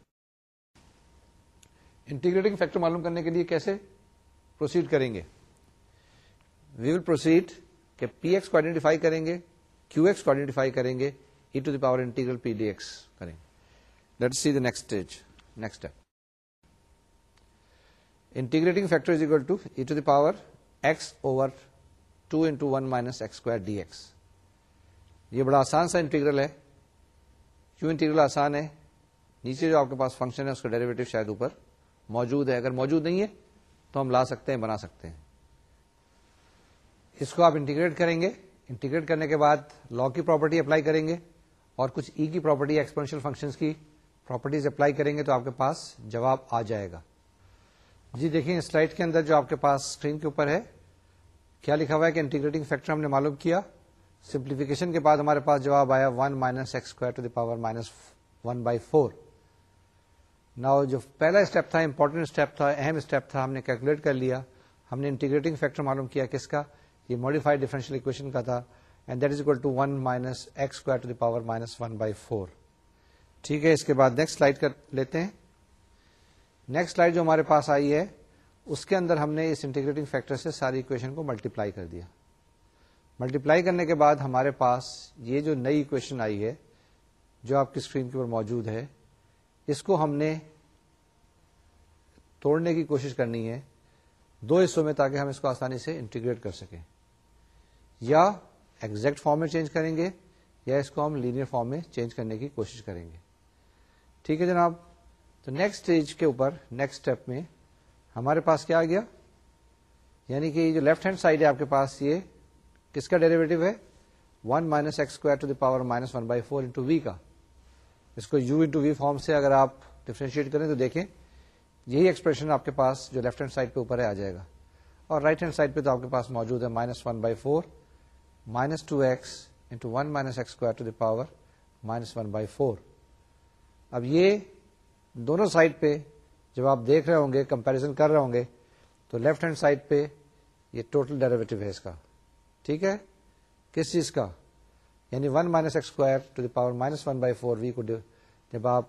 انٹیگریٹنگ فیکٹر معلوم کرنے کے لیے کیسے پروسیڈ کریں گے؟ وی ول پروسیڈ کہ پی ایکس کو آئیڈینٹیفائی کریں گے کیو ایکس کو آئیڈینٹیفائی کریں گے e to the power integral p d x کریں۔ Let see the next stage next step integrating factor is equal to e to the power x over two into one minus x square d x یہ بڑا آسان سا integral ہے۔ کیوں integral آسان ہے۔ نیچے جو آپ کے پاس فنکشن ہے، اس کا ڈیریویٹو شاید اوپر موجود ہے۔ اگر موجود نہیں ہے، تو ہم لا سکتے ہیں، بنا سکتے ہیں۔ اس کو آپ انٹیگریٹ کریں گے۔ انٹیگریٹ کرنے کے بعد لا کی پراپرٹی اپلائی کریں گے اور کچھ ای e کی پراپرٹی ایکسپینشل فنکشن کی پراپرٹیز اپلائی کریں گے تو آپ کے پاس جواب آ جائے گا۔ جی دیکھیں سلائڈ کے اندر جو آپ کے پاس اسکرین کے اوپر ہے، کیا لکھا ہوا ہے کہ انٹیگریٹنگ فیکٹر ہم نے معلوم کیا؟ سمپلیفیکیشن کے بعد ہمارے پاس جواب آیا one minus x square to the power minus one by four. نا جو پہلا اسٹیپ تھا، امپورٹنٹ اسٹیپ تھا، اہم اسٹیپ تھا، ہم نے کیلکولیٹ کر لیا۔ ہم نے انٹیگریٹنگ فیکٹر معلوم کیا کس کا؟ یہ ماڈیفائڈ ڈیفرنشیل اکویشن کا تھا and that is equal to one minus x square to the power minus one by four ٹھیک ہے، اس کے بعد نیکسٹ سلائڈ کر لیتے ہیں۔ نیکسٹ سلائڈ جو ہمارے پاس آئی ہے، اس کے اندر ہم نے اس انٹیگریٹنگ فیکٹر سے ساری اکویشن کو ملٹیپلائی کر دیا۔ ملٹیپلائی کرنے کے بعد ہمارے پاس یہ جو نئی اکویشن آئی ہے، جو آپ کی اسکرین کے اوپر موجود ہے، اس کو ہم نے توڑنے کی کوشش کرنی ہے دو حصوں میں تاکہ ہم اس کو آسانی سے انٹیگریٹ کر سکیں۔ یا ایگزیکٹ فارم میں چینج کریں گے، یا اس کو ہم لینئر فارم میں چینج کرنے کی کوشش کریں گے۔ ٹھیک ہے جناب؟ تو نیکسٹ اسٹیج کے اوپر نیکسٹ اسٹیپ میں ہمارے پاس کیا آ گیا؟ یعنی کہ جو لیفٹ ہینڈ سائڈ ہے آپ کے پاس، یہ کس کا ڈیریویٹو ہے؟ One minus x square to the power minus one by four into v کا۔ اس کو یو انٹو وی فارم سے اگر آپ ڈیفرینشیٹ کریں تو دیکھیں، یہی ایکسپریشن آپ کے پاس جو لیفٹ ہینڈ سائڈ پہ اوپر ہے آ جائے گا۔ اور رائٹ ہینڈ سائڈ پہ تو آپ کے پاس موجود ہے minus one by four minus two x into one minus x square to the power minus one by four اب یہ دونوں سائڈ پہ جب آپ دیکھ رہے ہوں گے کمپیرزن کر رہے ہوں گے، تو لیفٹ ہینڈ سائڈ پہ یہ ٹوٹل ڈیریویٹو ہے اس کا۔ ٹھیک ہے؟ کس چیز کا؟ یعنی one minus x square to the power minus one by four v کو جب آپ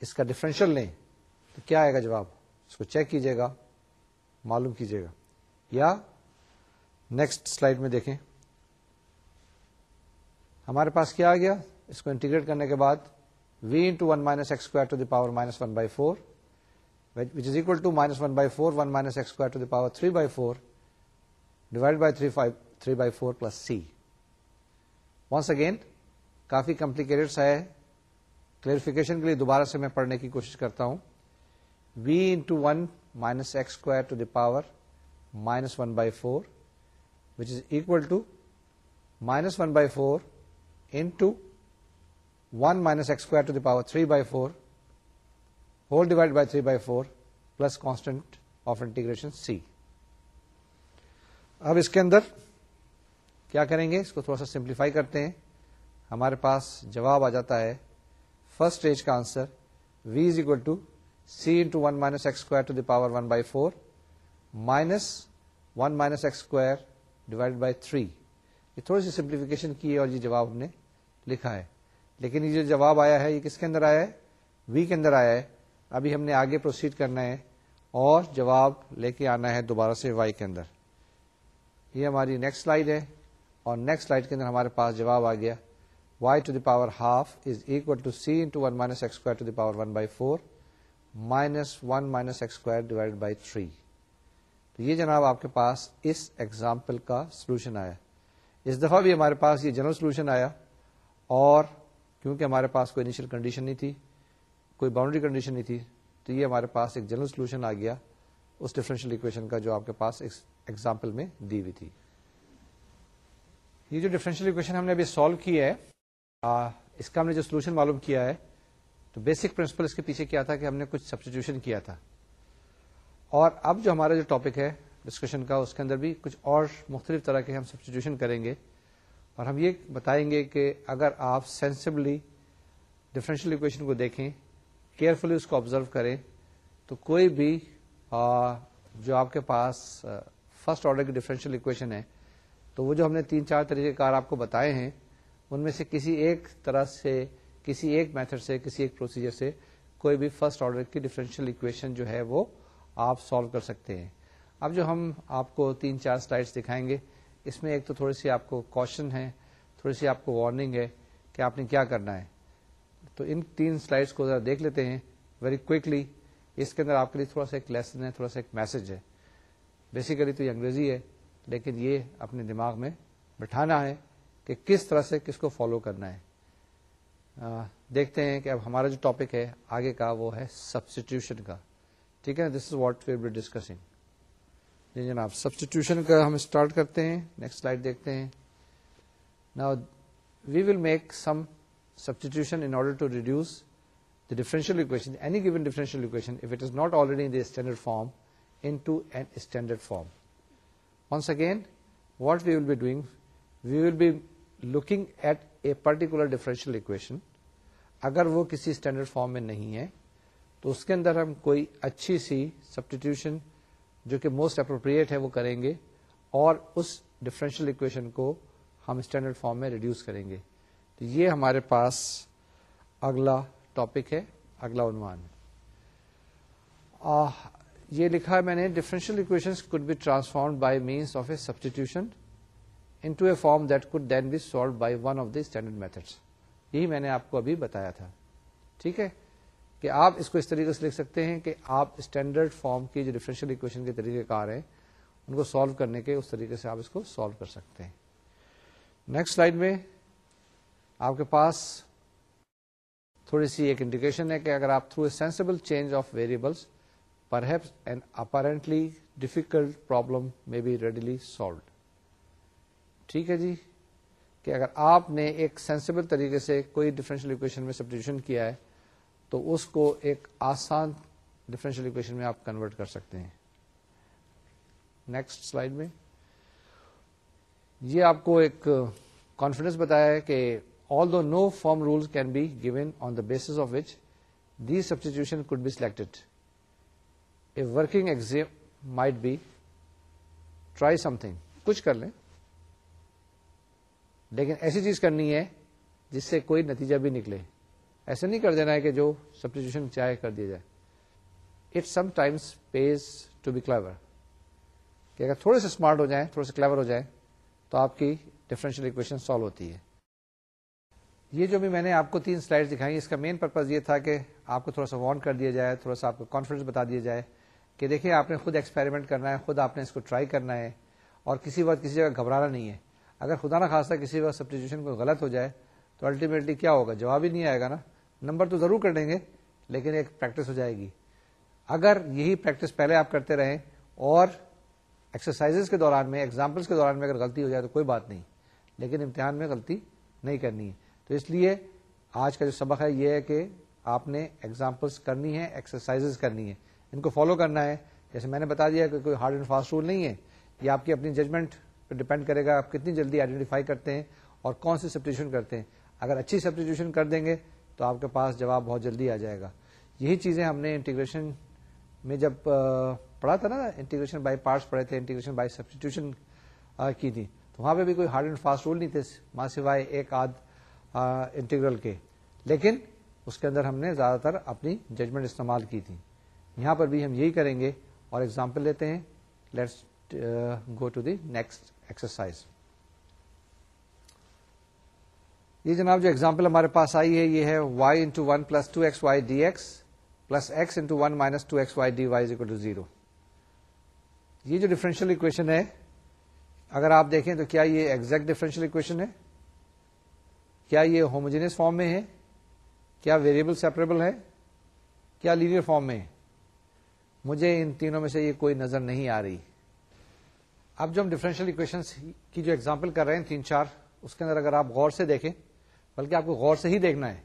اس کا ڈفرینشیل لیں، تو کیا آئے گا جواب اس کو چیک کیجیے گا، معلوم کیجیے گا۔ یا نیکسٹ سلائڈ میں دیکھیں۔ ہمارے پاس کیا آ گیا؟ اس کو انٹیگریٹ کرنے کے بعد v into one minus x square to the power minus one by four which is equal to minus one by four one minus x square to the power three by four divide by three five three by four plus c once again coffee complicated سا ہے clarification کے لیے دوبارہ سے میں پڑھنے کی کوشش کرتا ہوں v into one minus x square to the power minus one by four which is equal to minus one by four into one minus x square to the power three by four whole divide by three by four plus constant of integration c اب اس کے اندر کیا کریں گے؟ اس کو تھوڑا سا سمپلیفائی کرتے ہیں۔ ہمارے پاس جواب آ جاتا ہے فرسٹ اسٹیج کا answer v is equal to c into one minus x square to the power one by four minus one minus x square divide by three یہ تھوڑی سی سمپلیفکیشن کی ہے اور یہ جواب ہم نے لکھا ہے۔ لیکن یہ جو جواب آیا ہے، یہ کس کے اندر آیا ہے؟ وی کے اندر آیا ہے۔ ابھی ہم نے آگے پروسیڈ کرنا ہے اور جواب لے کے آنا ہے دوبارہ سے وائی کے اندر۔ یہ ہماری نیکسٹ سلائڈ ہے اور نیکسٹ سلائڈ کے اندر ہمارے پاس جواب آ گیا۔ Y to the power half is equal to c into one minus x square to the power one by four minus one minus x square divide by three تو یہ جناب آپ کے پاس اس ایگزامپل کا سولوشن آیا۔ اس دفعہ بھی ہمارے پاس یہ جنرل سولوشن آیا اور کیونکہ ہمارے پاس کوئی انیشل کنڈیشن نہیں تھی، کوئی باؤنڈری کنڈیشن نہیں تھی، تو یہ ہمارے پاس ایک جنرل سولوشن آ گیا اس ڈفرینشیل اکویشن کا جو آپ کے پاس ایگزامپل میں دی ہوئی تھی۔ یہ جو ڈفرینشیل اکویشن ہم نے ابھی سالو کی ہے اس کا ہم نے جو سولوشن معلوم کیا ہے، تو بیسک پرنسپل اس کے پیچھے کیا تھا کہ ہم نے کچھ سبسٹیٹیوشن کیا تھا۔ اور اب جو ہمارا جو ٹاپک ہے ڈسکشن کا، اس کے اندر بھی کچھ اور مختلف طرح کے ہم سبسٹیٹیوشن کریں گے۔ اور ہم یہ بتائیں گے کہ اگر آپ سینسبلی ڈفرینشیل اکویشن کو دیکھیں کیئرفلی اس کو آبزرو کریں، تو کوئی بھی جو آپ کے پاس فرسٹ آرڈر کی ڈفرینشیل اکویشن ہے، تو وہ جو ہم نے تین چار طریقے کار آپ کو بتائے ہیں، ان میں سے کسی ایک طرح سے، کسی ایک میتھڈ سے، کسی ایک پروسیجر سے کوئی بھی فرسٹ آرڈر کی ڈفرینشیل اکویشن جو ہے وہ آپ سالو کر سکتے ہیں۔ اب جو ہم آپ کو تین چار سلائڈس دکھائیں گے اس میں ایک تو تھوڑی سی آپ کو کوشچن ہے، تھوڑی سی آپ کو وارننگ ہے کہ آپ نے کیا کرنا ہے۔ تو ان تین سلائڈس کو ذرا دیکھ لیتے ہیں ویری کوکلی اس کے اندر آپ کے لیے تھوڑا سا ایک لیسن ہے، تھوڑا سا ایک میسج ہے۔ بیسیکلی تو یہ انگریزی ہے، لیکن یہ اپنے دماغ میں بٹھانا ہے کہ کس طرح سے کس کو فالو کرنا ہے۔ دیکھتے ہیں کہ اب ہمارا جو ٹاپک ہے آگے کا وہ ہے سبسٹیٹیوشن کا۔ ٹھیک ہے this is what we'll be discussing جی جناب سبسٹیوشن کا ہم اسٹارٹ کرتے ہیں، نیکسٹ سلائڈ دیکھتے ہیں۔ نا we will make some substitution in order to reduce the differential equation any given differential equation if it is not already in the standard form into an standard form once again what we will be doing we will be looking at a particular differential equation اگر وہ کسی standard form میں نہیں ہے، تو اس کے اندر ہم کوئی اچھی سی سبشن جو کہ موسٹ اپروپریٹ ہے وہ کریں گے اور اس ڈفرینشیل اکویشن کو ہم اسٹینڈرڈ فارم میں ریڈیوس کریں گے۔ تو یہ ہمارے پاس اگلا ٹاپک ہے، اگلا عنوان یہ لکھا ہے میں نے differential equation could be transform by means of a substitution into a form that could then be solve by one of the standard method یہی میں نے آپ کو ابھی بتایا تھا۔ ٹھیک ہے؟ کہ آپ اس کو اس طریقے سے لکھ سکتے ہیں کہ آپ اسٹینڈرڈ فارم کی جو ڈفرینشیل اکویشن کے طریقے کار ہیں، ان کو سالو کرنے کے اس طریقے سے آپ اس کو سالو کر سکتے ہیں۔ نیکسٹ سلائڈ میں آپ کے پاس تھوڑی سی ایک انڈیکیشن ہے کہ اگر آپ through a sensible change of variables perhaps and apparently difficult problem may be readily solved ٹھیک ہے جی؟ کہ اگر آپ نے ایک سینسبل طریقے سے کوئی ڈفرینشیل اکویشن میں سبڈیویژن کیا ہے تو اس کو ایک آسان ڈفرینشیل اکویشن میں آپ کنورٹ کر سکتے ہیں۔ نیکسٹ سلائڈ میں۔ یہ آپ کو ایک کانفیڈینس بتایا ہے کہ although no firm rules can be given on the basis of which these substitution could be selected. A working exam might be try something, کچھ کر لیں۔ لیکن ایسی چیز کرنی ہے جس سے کوئی نتیجہ بھی نکلے۔ ایسا نہیں کر دینا ہے کہ جو سبسٹیوشن چاہے کر دیا جائے۔ It sometimes pays to be clever کہ اگر تھوڑے سے اسمارٹ ہو جائیں، تھوڑے سے کلیور ہو جائیں، تو آپ کی ڈفرینشیل اکویشن سالو ہوتی ہے۔ یہ جو بھی میں نے آپ کو تین سلائڈ دکھائی، اس کا مین پرپز یہ تھا کہ آپ کو تھوڑا سا وارن کر دیا جائے، تھوڑا سا آپ کو کانفیڈنس بتا دیا جائے کہ دیکھیں، آپ نے خود ایکسپیریمنٹ کرنا ہے، خود آپ نے اس کو ٹرائی کرنا ہے اور کسی وقت کسی جگہ گھبرانا نہیں ہے۔ اگر خدا نہ خاصا کسی وقت سبسٹیوشن کو غلط ہو جائے تو الٹیمیٹلی کیا ہوگا؟ جواب ہی نہیں آئے گا نا۔ نمبر تو ضرور کر دیں گے، لیکن ایک پریکٹس ہو جائے گی۔ اگر یہی پریکٹس پہلے آپ کرتے رہیں اور ایکسرسائز کے دوران میں ایگزامپلس کے دوران میں اگر غلطی ہو جائے تو کوئی بات نہیں۔ لیکن امتحان میں غلطی نہیں کرنی ہے۔ تو اس لیے آج کا جو سبق ہے، یہ ہے کہ آپ نے ایگزامپلس کرنی ہے ایکسرسائز کرنی ہے ان کو فالو کرنا ہے۔ جیسے میں نے بتا دیا کہ کوئی ہارڈ اینڈ فاسٹ رول نہیں ہے۔ یہ آپ کی اپنی ججمنٹ پہ ڈپینڈ کرے گا۔ آپ کتنی جلدی آئیڈینٹیفائی کرتے ہیں اور کون سی سبسٹیوشن کرتے ہیں۔ اگر اچھی سبسٹیوشن کر دیں گے تو آپ کے پاس جواب بہت جلدی آ جائے گا۔ یہی چیزیں ہم نے انٹیگریشن میں جب پڑھا تھا نا انٹیگریشن بائی پارٹس پڑھے تھے انٹیگریشن بائی سبسٹیوشن کی تھی، تو وہاں پہ بھی کوئی ہارڈ اینڈ فاسٹ رول نہیں تھے، ماں سوائے ایک آدھ انٹیگرل کے۔ لیکن اس کے اندر ہم نے زیادہ تر اپنی ججمنٹ استعمال کی تھی۔ یہاں پر بھی ہم یہی کریں گے اور ایگزامپل لیتے ہیں۔ Let's go to the next exercise یہ جناب جو ایگزامپل ہمارے پاس آئی ہے، یہ ہے y into one plus two x y d x plus x into one minus two x y d y equal to zero یہ جو ڈفرینشیل اکویشن ہے، اگر آپ دیکھیں تو کیا یہ ایگزیکٹ ڈفرینشیل اکویشن ہے؟ کیا یہ ہوموجینس فارم میں ہے؟ کیا ویریبل سیپریبل ہے؟ کیا لینئر فارم میں ہے؟ مجھے ان تینوں میں سے یہ کوئی نظر نہیں آ رہی۔ اب جو ہم ڈفرینشیل اکویشن کی جو ایگزامپل کر رہے ہیں، تین چار، اس کے اندر اگر آپ غور سے دیکھیں بلکہ آپ کو غور سے ہی دیکھنا ہے۔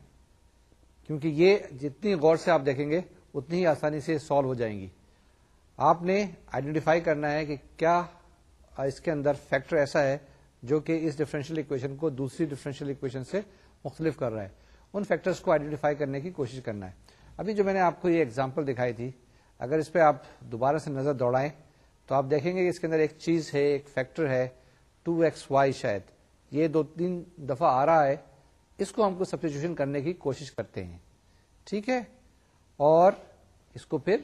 کیونکہ یہ جتنی غور سے آپ دیکھیں گے، اتنی ہی آسانی سے سالو ہو جائیں گی۔ آپ نے آئیڈینٹیفائی کرنا ہے کہ کیا اس کے اندر فیکٹر ایسا ہے جو کہ اس ڈفرینشیل اکویشن کو دوسری ڈفرینشیل اکویشن سے مختلف کر رہا ہے۔ ان فیکٹرز کو آئیڈینٹیفائی کرنے کی کوشش کرنا ہے۔ ابھی جو میں نے آپ کو یہ ایگزامپل دکھائی تھی، اگر اس پہ آپ دوبارہ سے نظر دوڑائیں، تو آپ دیکھیں گے کہ اس کے اندر ایک چیز ہے، ایک فیکٹر ہے ٹو ایکس وائی شاید۔ یہ دو تین دفعہ آ رہا ہے۔ اس کو ہم کو سبسٹیوشن کرنے کی کوشش کرتے ہیں۔ ٹھیک ہے؟ اور اس کو پھر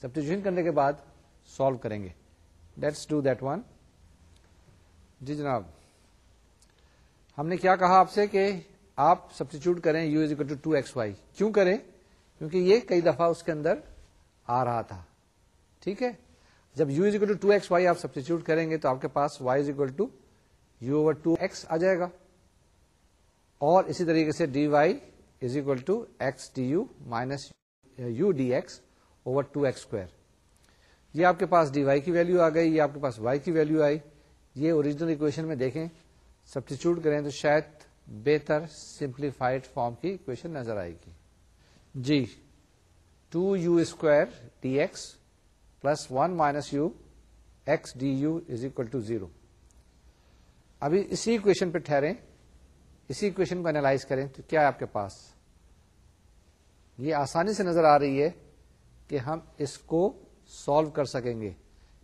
سبسٹیوشن کرنے کے بعد سالو کریں گے۔ لیٹس ڈو دیٹ ون جی جناب، ہم نے کیا کہا آپ سے کہ آپ سبسٹیچیوٹ کریں u is equal to two x y کیوں کریں؟ کیونکہ یہ کئی دفعہ اس کے اندر آ رہا تھا۔ ٹھیک ہے؟ جب u is equal to two x y آپ سبسٹیچیوٹ کریں گے تو آپ کے پاس y is equal to u over two x آ جائے گا۔ اور اسی طریقے سے d y is equal to x d u minus u d x over two x square. یہ آپ کے پاس ڈی وائی کی ویلو آ گئی، یہ آپ کے پاس وائی کی ویلو آئی۔ یہ اوریجنل اکویشن میں دیکھیں، سبسٹیچیوٹ کریں تو شاید بہتر سمپلیفائڈ فارم کی اکویشن نظر آئے گی۔ جی two u square d x plus one minus u x d u is equal to zero. ابھی اسی اکویشن پہ ٹھہرے اسی اکویشن کو اینالائز کریں تو کیا ہے آپ کے پاس؟ یہ آسانی سے نظر آ رہی ہے کہ ہم اس کو سالو کر سکیں گے۔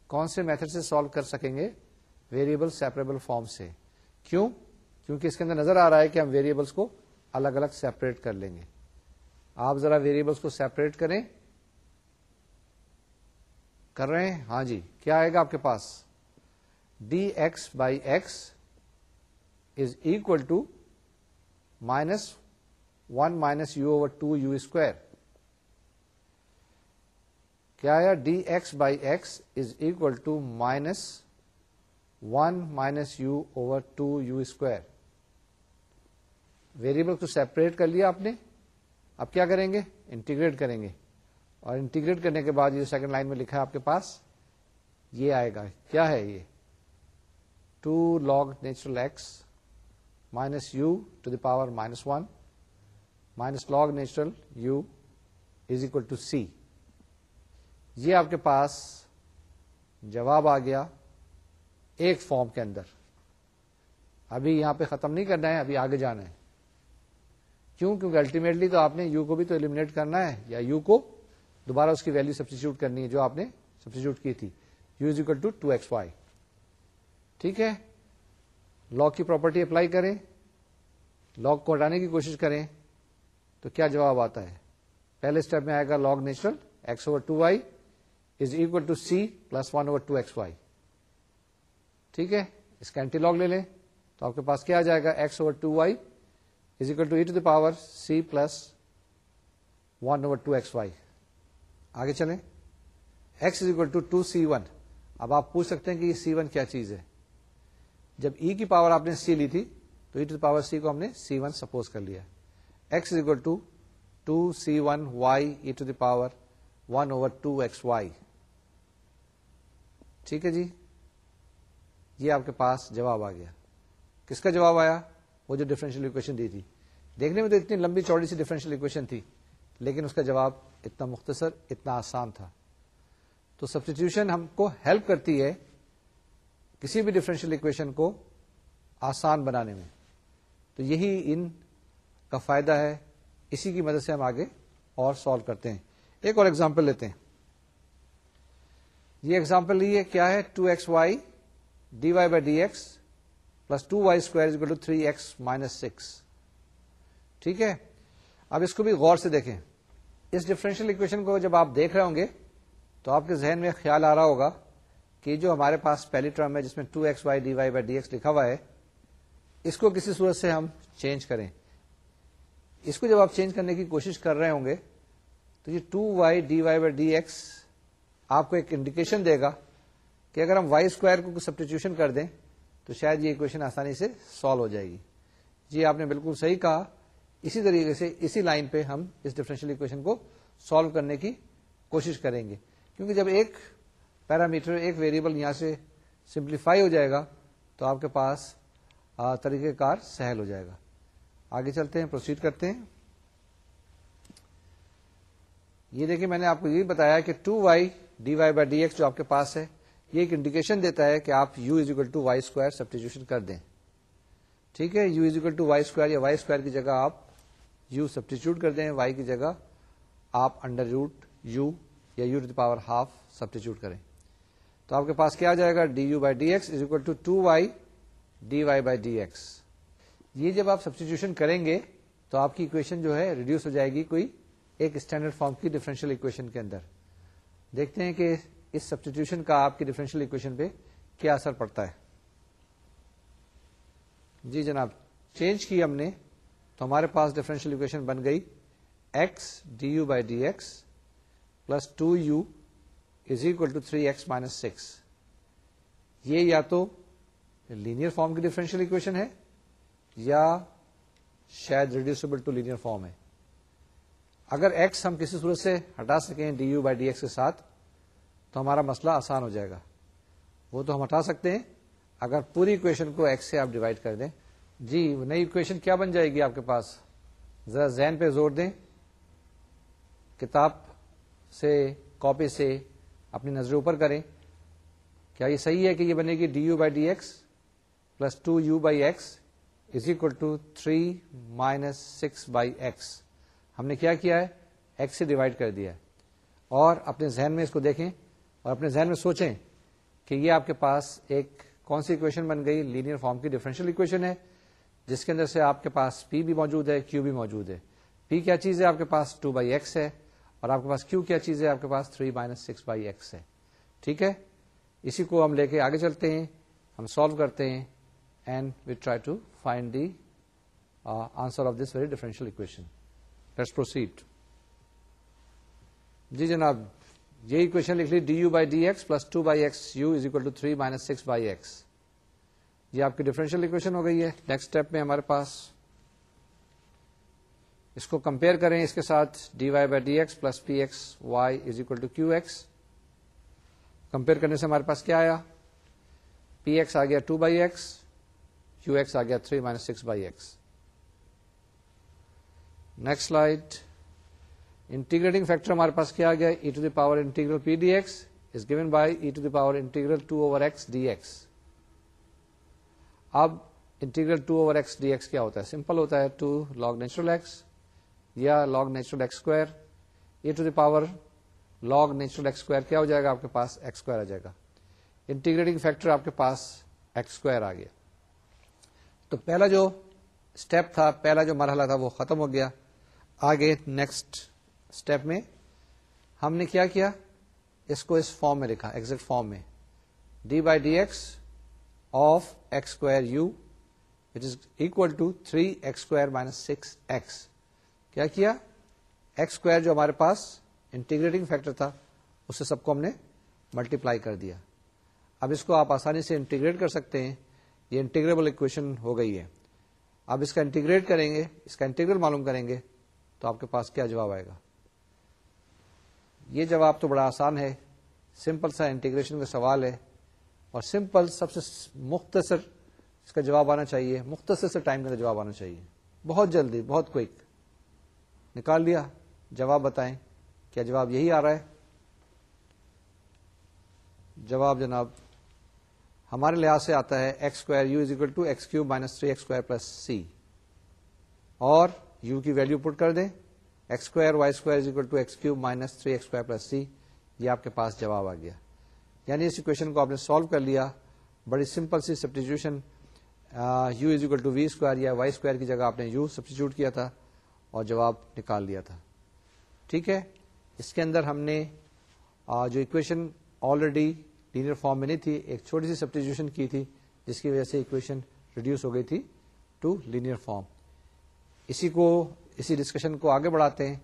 کون سے میتھڈ سے سالو کر سکیں گے؟ ویریبل سیپریبل فارم سے۔ کیوں؟ کیونکہ اس کے اندر نظر آ رہا ہے کہ ہم ویریبلس کو الگ الگ سیپریٹ کر لیں گے۔ آپ ذرا ویریبلس کو سیپریٹ کریں۔ کر رہے ہیں؟ ہاں جی۔ کیا آئے گا آپ کے پاس؟ D x by x is equal to minus one minus u over two u square کیا آیا d x by x is equal to minus one minus u over two u square variable کو separate کر لیا آپ نے اب کیا کریں گے انٹیگریٹ کریں گے اور انٹیگریٹ کرنے کے بعد یہ سیکنڈ لائن میں لکھا ہے آپ کے پاس یہ آئے گا کیا ہے یہ two log natural x minus u two the power minus one minus log natural u is equal to c یہ آپ کے پاس جواب آ گیا ایک فارم کے اندر. ابھی یہاں پہ ختم نہیں کرنا ہے، ابھی آگے جانا ہے. کیوں؟ کیونکہ الٹیمیٹلی تو آپ نے یو کو بھی تو ایلیمنیٹ کرنا ہے، یا یو کو دوبارہ اس کی ویلو سبسٹیچیوٹ کرنی ہے جو آپ نے سبسٹیچیوٹ کی تھی. U is equal to two x y ٹھیک ہے؟ لاگ کی پراپرٹی اپلائی کریں لاگ کو ہٹانے کی کوشش کریں، تو کیا جواب آتا ہے؟ پہلے اسٹیپ میں آئے گا log natural x over two y is equal to c plus one over two x y ٹھیک ہے؟ اس کا اینٹی لاگ لے لیں۔ تو آپ کے پاس کیا آ جائے گا؟ X over two y is equal to e to the power c plus one over two x y آگے چلیں۔ X is equal to two c one اب آپ پوچھ سکتے ہیں کہ یہ سی ون کیا چیز ہے؟ جب ای e کی پاور آپ نے سی لی تھی، تو ای ٹو پاور سی کو ہم نے سی ون سپوز کر لیا x equal to two c one y e to the power one over two x y ٹھیک ہے جی؟ یہ آپ کے پاس جواب آ گیا۔ کس کا جواب آیا؟ وہ جو ڈفرینشیل اکویشن دی تھی۔ دیکھنے میں تو اتنی لمبی چوڑی سی ڈفرینشیل اکویشن تھی، لیکن اس کا جواب اتنا مختصر، اتنا آسان تھا۔ تو سبسٹیٹیوشن ہم کو ہیلپ کرتی ہے کسی بھی ڈفرینشیل اکویشن کو آسان بنانے میں۔ تو یہی ان کا فائدہ ہے۔ اسی کی مدد سے ہم آگے اور سالو کرتے ہیں۔ ایک اور ایگزامپل لیتے ہیں۔ یہ ایگزامپل یہ کیا ہے؟ Two x y d y by d x plus two y square two three x minus six ٹھیک ہے؟ اب اس کو بھی غور سے دیکھیں۔ اس ڈفرینشیل اکویشن کو جب آپ دیکھ رہے ہوں گے تو آپ کے ذہن میں خیال آ رہا ہوگا۔ کہ جو ہمارے پاس پہلی ٹرم ہے جس میں two x y d y by d x لکھا ہوا ہے، اس کو کسی صورت سے ہم چینج کریں۔ اس کو جب آپ چینج کرنے کی کوشش کر رہے ہوں گے، تو یہ two y d y by d x آپ کو ایک انڈیکیشن دے گا کہ اگر ہم وائی اسکوائر کو سبسٹیٹیوشن کر دیں، تو شاید یہ اکویشن آسانی سے سالو ہو جائے گی۔ جی آپ نے بالکل صحیح کہا۔ اسی طریقے سے اسی لائن پہ ہم اس ڈفرینشیل اکویشن کو سالو کرنے کی کوشش کریں گے۔ کیونکہ جب ایک پیرامیٹر ایک ویریبل یہاں سے سمپلیفائی ہو جائے گا تو آپ کے پاس طریقہ کار سہل ہو جائے گا۔ آگے چلتے ہیں، پروسیڈ کرتے ہیں۔ یہ دیکھیں، میں نے آپ کو یہ بتایا کہ two y d y by d x جو آپ کے پاس ہے، یہ ایک انڈیکیشن دیتا ہے کہ آپ u is equal to y square substitution کر دیں۔ ٹھیک ہے؟ U is equal to y square یا وائی اسکوائر کی جگہ آپ یو سبسٹیچیوٹ کر دیں، وائی کی جگہ آپ انڈر روٹ یو یا u to power half substitute کریں۔ تو آپ کے پاس کیا جائے گا؟ D u by d x is equal to two y d y by d x یہ جب آپ سبسٹیٹیوشن کریں گے تو آپ کی اکویشن جو ہے ریڈیوس ہو جائے گی کوئی ایک اسٹینڈرڈ فارم کی ڈفرینشیل اکویشن کے اندر۔ دیکھتے ہیں کہ اس سبسٹیٹیوشن کا آپ کی ڈفرینشیل اکویشن پہ کیا اثر پڑتا ہے۔ جی جناب چینج کی ہم نے تو ہمارے پاس ڈفرینشیل اکویشن بن گئی۔ X d u by d x plus two u is equal to three x minus six یہ یا تو لینئر فارم کی ڈفرینشیل اکویشن ہے یا شاید ریڈیوسبل ٹو لینئر فارم ہے۔ اگر ایکس ہم کسی صورت سے ہٹا سکیں d u by d x کے ساتھ تو ہمارا مسئلہ آسان ہو جائے گا۔ وہ تو ہم ہٹا سکتے ہیں۔ اگر پوری اکویشن کو ایکس سے آپ ڈیوائڈ کر دیں۔ جی نئی اکویشن کیا بن جائے گی آپ کے پاس؟ ذرا ذہن پہ زور دیں۔ کتاب سے کاپی سے اپنی نظر اوپر کریں۔ کیا یہ صحیح ہے کہ یہ بنے گی d u by d x plus two u by x is equal to three minus six by x. ہم نے کیا کیا ہے؟ ایکس سے ڈیوائڈ کر دیا ہے۔ اور اپنے ذہن میں اس کو دیکھیں اور اپنے ذہن میں سوچیں کہ یہ آپ کے پاس ایک کون سی اکویشن بن گئی؟ لینئر فارم کی ڈفرینشیل اکویشن ہے، جس کے اندر سے آپ کے پاس پی بھی موجود ہے کیو بھی موجود ہے۔ پی کیا چیز ہے؟ آپ کے پاس ٹو بائی ایکس ہے۔ اور آپ کے پاس کیو کیا چیز ہے آپ کے پاس three minus six by x ہے۔ ٹھیک ہے؟ اسی کو ہم لے کے آگے چلتے ہیں، ہم سالو کرتے ہیں and we try to find the answer of this very differential equation let's proceed جی جناب، یہ اکویشن لکھ لی d u by d x plus two by x u is equal to three minus six by x یہ آپ کی differential equation ہو گئی ہے۔ Next step میں ہمارے پاس اس کو کمپیئر کریں اس کے ساتھ d y by d x plus p x y is equal to q x. Compare کرنے سے ہمارے پاس کیا آیا؟ پی ایکس آ گیا two by x, q x آ گیا three minus six by x. Next slide integrating factor ہمارے پاس کیا گیا؟ E to the power integral p d x is given by e to the power integral two over x d x اب integral two over x d x کیا ہوتا ہے؟ Simple ہوتا ہے ٹو لاگ نیچرل ایکس یا log natural x square e to the power log natural x square کیا ہو جائے گا آپ کے پاس ایکس اسکوائر آ جائے گا؟ انٹیگریٹنگ فیکٹر آپ کے پاس ایکس اسکوائر آ گیا۔ تو پہلا جو اسٹیپ تھا، پہلا جو مرحلہ تھا، وہ ختم ہو گیا۔ آگے نیکسٹ اسٹیپ میں ہم نے کیا کیا؟ اس کو اس فارم میں لکھا ایگزیکٹ فارم میں۔ D by d x of x square u which is equal to three x square minus six x کیا کیا؟ ایکس اسکوائر جو ہمارے پاس انٹیگریٹنگ فیکٹر تھا، اسے سب کو ہم نے ملٹیپلائی کر دیا۔ اب اس کو آپ آسانی سے انٹیگریٹ کر سکتے ہیں۔ یہ انٹیگریبل اکویشن ہو گئی ہے۔ اب اس کا انٹیگریٹ کریں گے، اس کا انٹیگریل معلوم کریں گے، تو آپ کے پاس کیا جواب آئے گا؟ یہ جواب تو بڑا آسان ہے۔ سمپل سا انٹیگریشن کا سوال ہے۔ اور سمپل سب سے مختصر اس کا جواب آنا چاہیے۔ مختصر سے ٹائم کا جواب آنا چاہیے۔ بہت جلدی، بہت کوئک نکال لیا، جواب بتائیں۔ کیا جواب یہی آ رہا ہے؟ جواب جناب، ہمارے لحاظ سے آتا ہے x square u is equal to x cube minus three x square plus c اور یو کی ویلو پٹ کر دیں۔ X square y square is equal to x cube minus three x square plus c یہ آپ کے پاس جواب آ گیا۔ یعنی اس اکویشن کو آپ نے سالو کر لیا۔ بڑی simple C substitution u is equal to v square یا وائی اسکوائر کی جگہ آپ نے یو سبسٹیچیوٹ کیا تھا۔ اور جواب نکال لیا تھا۔ ٹھیک ہے؟ اس کے اندر ہم نے جو اکویشن آلریڈی لینئر فارم میں نہیں تھی، ایک چھوٹی سی سبسٹیچیوشن کی تھی، جس کی وجہ سے اکویشن ریڈیوس ہو گئی تھی ٹو لینئر فارم اسی کو، اسی ڈسکشن کو آگے بڑھاتے ہیں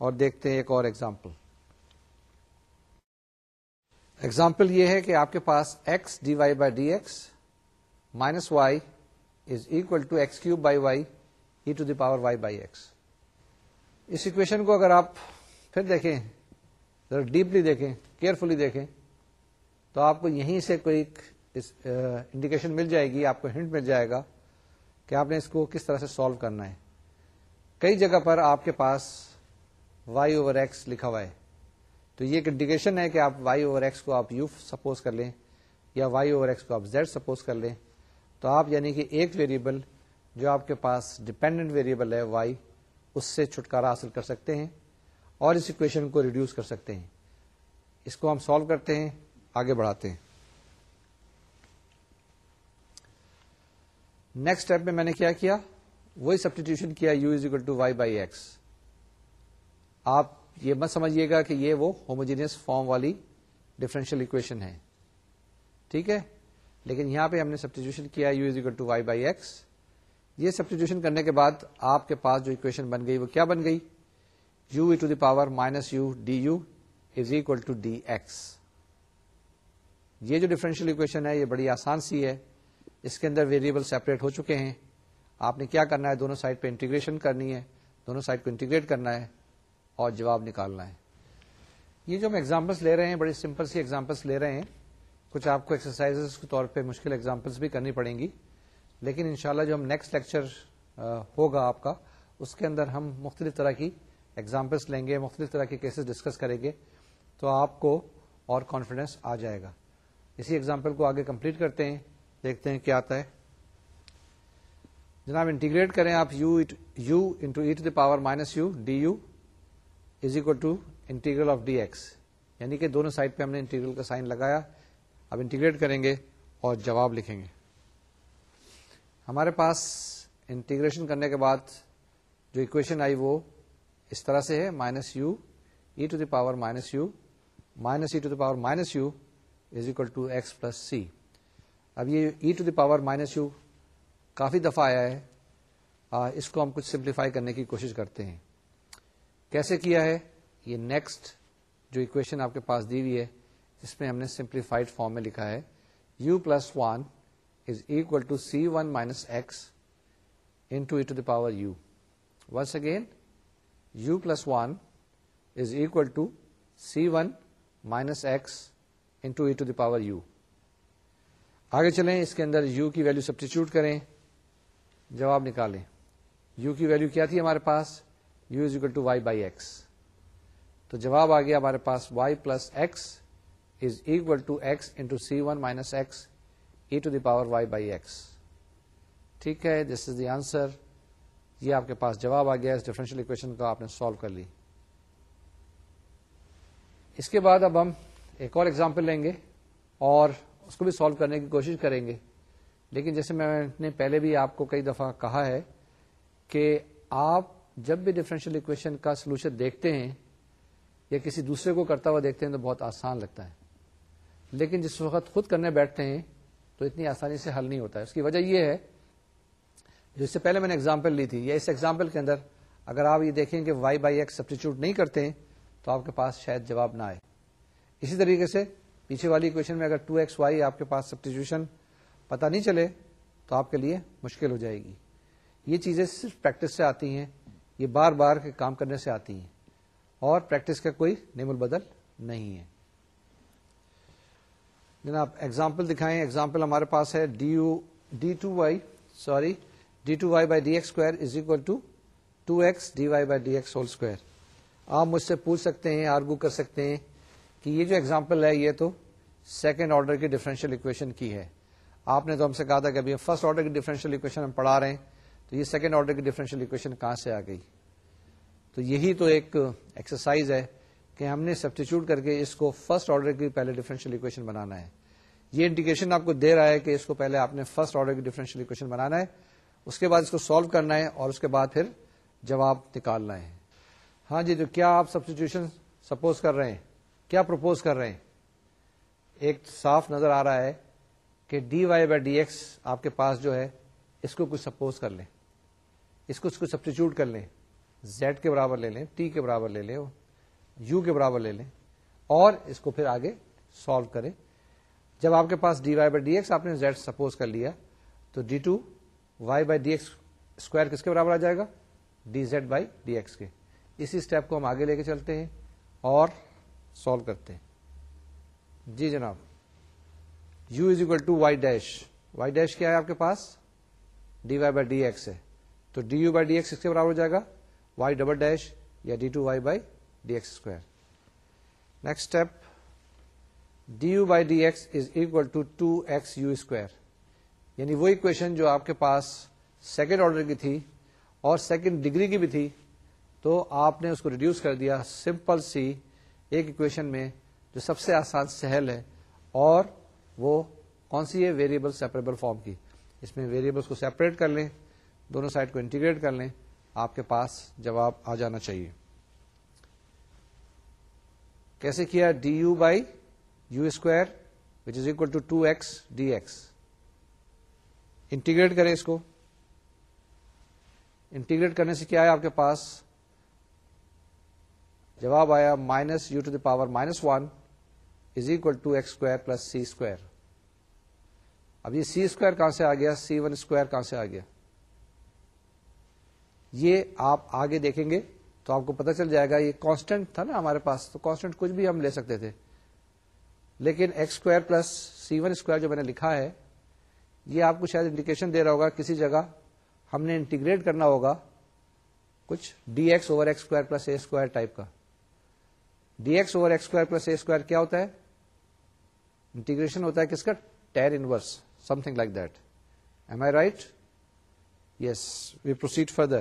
اور دیکھتے ہیں ایک اور ایگزامپل ایگزامپل یہ ہے کہ آپ کے پاس x d y by d x minus y is equal to x cube by y e to the power y by x us equation کو اگر آپ پھر دیکھیں، ذرا ڈیپلی دیکھیں کیئرفلی دیکھیں، تو آپ کو یہیں سے کوئی انڈیکیشن مل جائے گی، آپ کو ہنٹ مل جائے گا کہ آپ نے اس کو کس طرح سے سالو کرنا ہے۔ کئی جگہ پر آپ کے پاس وائی اوور ایکس لکھا ہوا ہے۔ تو یہ ایک انڈیکیشن ہے کہ آپ وائی اوور ایکس کو آپ یو سپوز کر لیں یا وائی اوور ایکس کو آپ زیڈ سپوز کر لیں۔ تو آپ یعنی کہ ایک ویریبل جو آپ کے پاس ڈپینڈنٹ ویریبل ہے وائی اس سے چھٹکارا حاصل کر سکتے ہیں اور اس اکویشن کو ریڈیوس کر سکتے ہیں۔ اس کو ہم سالو کرتے ہیں، آگے بڑھاتے ہیں۔ نیکسٹ اسٹیپ میں میں نے کیا کیا؟ وہی سبسٹیٹیوشن کیا u is equal to y by x آپ یہ مت سمجھیے گا کہ یہ وہ ہوموجینس فارم والی ڈفرینشیل اکویشن ہے۔ ٹھیک ہے؟ لیکن یہاں پہ ہم نے سبسٹیٹیوشن کیا u is equal to y by x یہ سبسٹیٹیوشن کرنے کے بعد آپ کے پاس جو اکویشن بن گئی وہ کیا بن گئی؟ U e to the power minus u d u is equal to d x یہ جو ڈفرینشیل اکویشن ہے یہ بڑی آسان سی ہے، اس کے اندر ویریبل سیپریٹ ہو چکے ہیں۔ آپ نے کیا کرنا ہے؟ دونوں سائڈ پہ انٹیگریشن کرنی ہے، دونوں سائڈ کو انٹیگریٹ کرنا ہے اور جواب نکالنا ہے۔ یہ جو ہم ایگزامپلس لے رہے ہیں، بڑی سمپل سی ایگزامپلس لے رہے ہیں۔ کچھ آپ کو ایکسرسائز کے طور پہ مشکل ایگزامپلس بھی کرنی پڑیں گی۔ لیکن انشاءاللہ جو ہم نیکسٹ لیکچر ہوگا آپ کا، اس کے اندر ہم مختلف طرح کی ایگزامپلس لیں گے، مختلف طرح کے کیسز ڈسکس کریں گے، تو آپ کو اور کانفیڈینس آ جائے گا۔ اسی ایگزامپل کو آگے کمپلیٹ کرتے ہیں، دیکھتے ہیں کیا آتا ہے۔ جناب انٹیگریٹ کریں آپ u u into e to the power minus u d u is equal to integral of d x یعنی کہ دونوں سائڈ پہ ہم نے انٹیگرل کا سائن لگایا، اب انٹیگریٹ کریں گے اور جواب لکھیں گے۔ ہمارے پاس انٹیگریشن کرنے کے بعد جو اکویشن آئی وہ اس طرح سے ہے minus u e to the power minus u minus e to the power minus u is equal to x plus c اب یہ e to the power minus u کافی دفعہ آیا ہے۔ آ, اس کو ہم کچھ سمپلیفائی کرنے کی کوشش کرتے ہیں۔ کیسے کیا ہے؟ یہ نیکسٹ جو اکویشن آپ کے پاس دی ہوئی ہے اس میں ہم نے سمپلیفائڈ فارم میں لکھا ہے۔ U plus one is equal to c one minus x into e to the power u once again u plus one is equal to c one minus x into e to the power u آگے چلیں، اس کے اندر u کی value substitute کریں۔ جواب نکالیں۔ U کی ویلو کیا تھی ہمارے پاس؟ U is equal to y by x تو جواب آ گیا ہمارے پاس y plus x is equal to x into c one minus x e to the power y by x ٹھیک ہے؟ دس از دی آنسر یہ آپ کے پاس جواب آ گیا، اس ڈفرینشیل اکویشن کو آپ نے سالو کر لی۔ اس کے بعد اب ہم ایک اور ایگزامپل لیں گے اور اس کو بھی سالو کرنے کی کوشش کریں گے۔ لیکن جیسے میں نے پہلے بھی آپ کو کئی دفعہ کہا ہے کہ آپ جب بھی ڈفرینشیل اکویشن کا سولوشن دیکھتے ہیں یا کسی دوسرے کو کرتا ہوا دیکھتے ہیں تو بہت آسان لگتا ہے۔ لیکن جس وقت خود کرنے بیٹھتے ہیں تو اتنی آسانی سے حل نہیں ہوتا ہے۔ اس کی وجہ یہ ہے جو اس سے پہلے میں نے ایگزامپل لی تھی، یا اس ایگزامپل کے اندر اگر آپ یہ دیکھیں کہ وائی بائی ایکس سبسٹیچیوٹ نہیں کرتے ہیں، تو آپ کے پاس شاید جواب نہ آئے۔ اسی طریقے سے پیچھے والی اکویشن میں اگر ٹو ایکس وائی آپ کے پاس سبسٹیچیوشن پتا نہیں چلے، تو آپ کے لیے مشکل ہو جائے گی۔ یہ چیزیں صرف پریکٹس سے آتی ہیں، یہ بار بار کے کام کرنے سے آتی ہیں، اور پریکٹس کا کوئی نیم البدل نہیں ہے۔ جناب ایگزامپل دکھائیں۔ ایگزامپل ہمارے پاس ہے d u d two y sorry d two y by d x square is equal to two x d y by d x whole square آپ مجھ سے پوچھ سکتے ہیں آرگو کر سکتے ہیں کہ یہ جو ایگزامپل ہے، یہ تو سیکنڈ آرڈر کی ڈفرینشیل اکویشن کی ہے۔ آپ نے تو ہم سے کہا تھا کہ ابھی فرسٹ آرڈر کی ڈفرینشیل اکویشن ہم پڑھا رہے ہیں، تو یہ سیکنڈ آرڈر کی ڈفرینشیل اکویشن کہاں سے آ گئی؟ تو یہی تو ایک ایکسرسائز ہے۔ کہ ہم نے سبسٹیچیوٹ کر کے اس کو فرسٹ آرڈر کی پہلے ڈفرینشیل اکویشن بنانا ہے۔ یہ انڈیکیشن آپ کو دے رہا ہے کہ اس کو پہلے آپ نے فرسٹ آرڈر کی ڈفرینشیل اکویشن بنانا ہے۔ اس کے بعد اس کو سالو کرنا ہے اور اس کے بعد پھر جواب نکالنا ہے۔ ہاں جی تو کیا آپ سبسٹیٹیوشن سپوز کر رہے ہیں؟ کیا پروپوز کر رہے ہیں؟ ایک صاف نظر آ رہا ہے کہ d y by d x آپ کے پاس جو ہے، اس کو کچھ سپوز کر لیں۔ اس کو کچھ سبسٹیچیوٹ کر لیں۔ زیڈ کے برابر لے لیں ٹی کے برابر لے لیں۔ یو کے برابر لے لیں اور اس کو پھر آگے سالو کریں۔ جب آپ کے پاس d y by d x آپ نے زیڈ سپوز کر لیا، تو d two y by d x square کس کے برابر آ جائے گا؟ D z by d x کے۔ اسی اسٹیپ کو ہم آگے لے کے چلتے ہیں اور سالو کرتے ہیں۔ جی جناب u is equal to y dash y dash کیا ہے آپ کے پاس؟ D y by d x ہے۔ تو d u by d x کے برابر ہو جائے گا؟ وائی ڈبل ڈیش یا d two y by d x square next step d u by d x is equal to two x u square یعنی وہ اکویشن جو آپ کے پاس سیکنڈ آرڈر کی تھی اور سیکنڈ ڈگری کی بھی تھی، تو آپ نے اس کو ریڈیوس کر دیا سمپل سی ایک اکویشن میں جو سب سے آسان سہل ہے اور وہ کون سی ہے؟ ویریبل سیپریبل فارم کی۔ اس میں ویریبلس کو سیپریٹ کر لیں، دونوں سائڈ کو انٹیگریٹ کر لیں، آپ کے پاس جواب آ جانا چاہیے۔ کیسے کیا؟ D u by u square which is equal to two x d x integrate کریں اس کو. انٹیگریٹ کرنے سے کیا ہے آپ کے پاس؟ جواب آیا minus u to the power minus one is equal to x square plus c square اب یہ سی اسکوائر کہاں سے آ گیا؟ سی ون اسکوائر کہاں سے آ گیا؟ یہ آپ آگے دیکھیں گے. تو آپ کو پتا چل جائے گا، یہ کانسٹنٹ تھا نا ہمارے پاس، تو کانسٹنٹ کچھ بھی ہم لے سکتے تھے۔ لیکن x square plus c one square جو میں نے لکھا ہے، یہ آپ کو شاید انڈیکیشن دے رہا ہوگا کسی جگہ ہم نے انٹیگریٹ کرنا ہوگا کچھ d x over x square plus a square type کا۔ D x over x square plus a square کیا ہوتا ہے؟ انٹیگریشن ہوتا ہے کس کا؟ Tan inverse something like that am I right yes we proceed further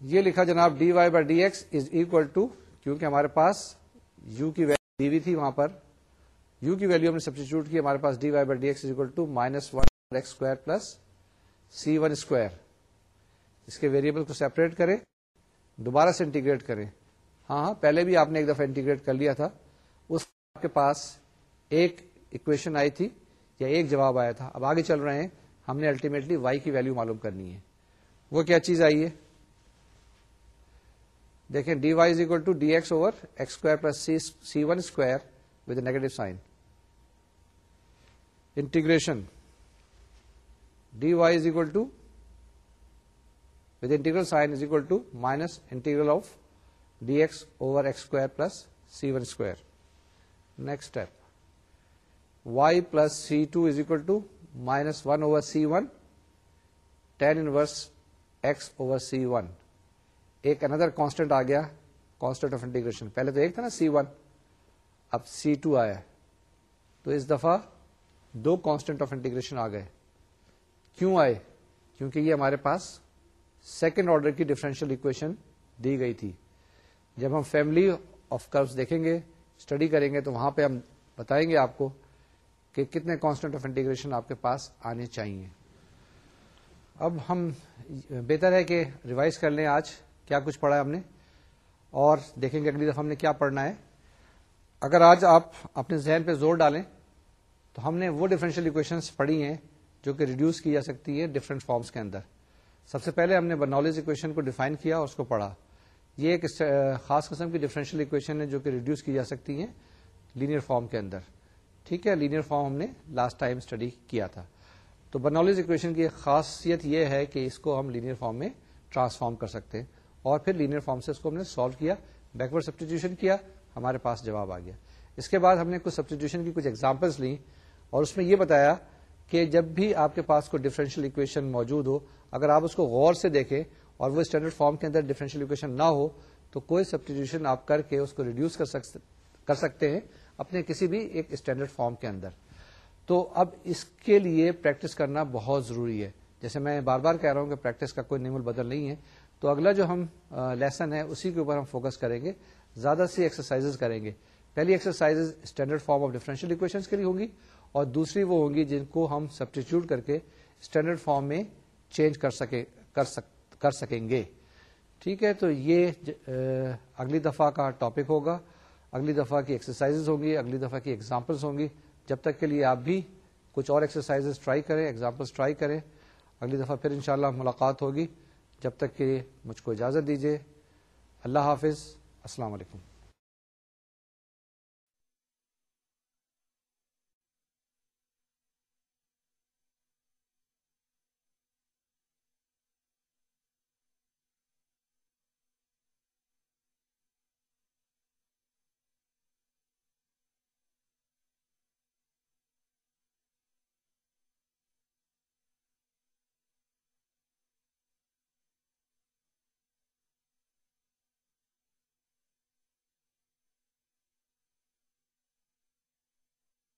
یہ لکھا جناب d y by d x is equal to کیونکہ ہمارے پاس یو کی ویلو دی ہوئی تھی وہاں پر. یو کی ویلو ہم نے سبسٹیچیوٹ کی، ہمارے پاس d y by d x equal to minus one x square plus c one square اس کے ویریبل کو سیپریٹ کریں، دوبارہ سے انٹیگریٹ کریں۔ ہاں ہاں پہلے بھی آپ نے ایک دفعہ انٹیگریٹ کر لیا تھا۔ اس آپ کے پاس ایک اکویشن آئی تھی یا ایک جواب آیا تھا۔ اب آگے چل رہے ہیں۔ ہم نے الٹیمیٹلی وائی کی ویلو معلوم کرنی ہے۔ وہ کیا چیز آئی ہے؟ دیکھیں d y is equal to d x over x square plus c one square with negative sign integration d y is equal to with integral sign is equal to minus integral of d x over x square plus c one square. Next step y plus c two is equal to minus one over c one tan inverse x over c one ایک اندر constant آ گیا constant of integration پہلے تو ایک تھا نا سی one اب سی to آیا. تو اس دفعہ دو کانسٹنٹ آف انٹیگریشن آ گئے. کیوں آئے؟ کیونکہ یہ ہمارے پاس سیکنڈ آرڈر کی ڈفرینشیل اکویشن دی گئی تھی. جب ہم فیملی آف کروز دیکھیں گے اسٹڈی کریں گے، تو وہاں پہ ہم بتائیں گے آپ کو کہ کتنے کانسٹنٹ آف انٹیگریشن آپ کے پاس آنے چاہیے. اب ہم بہتر ہے کہ ریوائز کر لیں آج. کیا کچھ پڑھا ہے ہم نے؟ اور دیکھیں گے اگلی دفعہ ہم نے کیا پڑھنا ہے۔ اگر آج آپ اپنے ذہن پہ زور ڈالیں، تو ہم نے وہ ڈفرینشیل اکویشنس پڑھی ہیں جو کہ ریڈیوس کی جا سکتی ہے ڈفرینٹ فارمس کے اندر۔ سب سے پہلے ہم نے برنالج اکویشن کو ڈیفائن کیا اور اس کو پڑھا۔ یہ ایک خاص قسم کی ڈفرینشیل اکویشن ہے جو کہ ریڈیوس کی جا سکتی ہے لینئر فارم کے اندر۔ ٹھیک ہے لینئر فارم ہم نے لاسٹ ٹائم اسٹڈی کیا تھا۔ تو برنالج اکویشن کی ایک خاصیت یہ ہے کہ اس کو ہم لینئر فارم میں ٹرانسفارم کر سکتے ہیں۔ اور پھر لینئر فارم سے اس کو ہم نے سالو کیا بیکورڈ سبسٹیٹیوشن کیا، ہمارے پاس جواب آ گیا۔ اس کے بعد ہم نے کچھ سبسٹیٹیوشن کی کچھ ایگزامپلس لی اور اس میں یہ بتایا کہ جب بھی آپ کے پاس کوئی ڈفرینشیل اکویشن موجود ہو، اگر آپ اس کو غور سے دیکھیں اور وہ اسٹینڈرڈ فارم کے اندر ڈفرینشیل اکویشن نہ ہو، تو کوئی سبسٹیٹیوشن آپ کر کے اس کو ریڈیوس کر سکتے ہیں اپنے کسی بھی ایک اسٹینڈرڈ فارم کے اندر۔ تو اب اس کے لیے پریکٹس کرنا بہت ضروری ہے۔ جیسے میں بار بار کہہ رہا ہوں کہ پریکٹس کا کوئی نیمل بدل نہیں ہے۔ تو اگلا جو ہم لیسن ہے اسی کے اوپر ہم فوکس کریں گے۔ زیادہ سی ایکسرسائز کریں گے۔ پہلی exercise standard form of differential equation کے لیے ہوں گی اور دوسری وہ ہوں گی جن کو ہم سبسٹیچیوٹ کر کے اسٹینڈرڈ فارم میں چینج کر سکے کر, سک, کر سکیں گے۔ ٹھیک ہے تو یہ اگلی دفعہ کا ٹاپک ہوگا۔ اگلی دفعہ کی ایکسرسائز ہوں گی اگلی دفعہ کی ایگزامپلس ہوں گی۔ جب تک کے لیے آپ بھی کچھ اور ایکسرسائز ٹرائی کریں ایگزامپلس ٹرائی کریں۔ اگلی دفعہ پھر انشاءاللہ ملاقات ہوگی۔ جب تک کہ مجھ کو اجازت دیجیے اللہ حافظ۔ السلام علیکم۔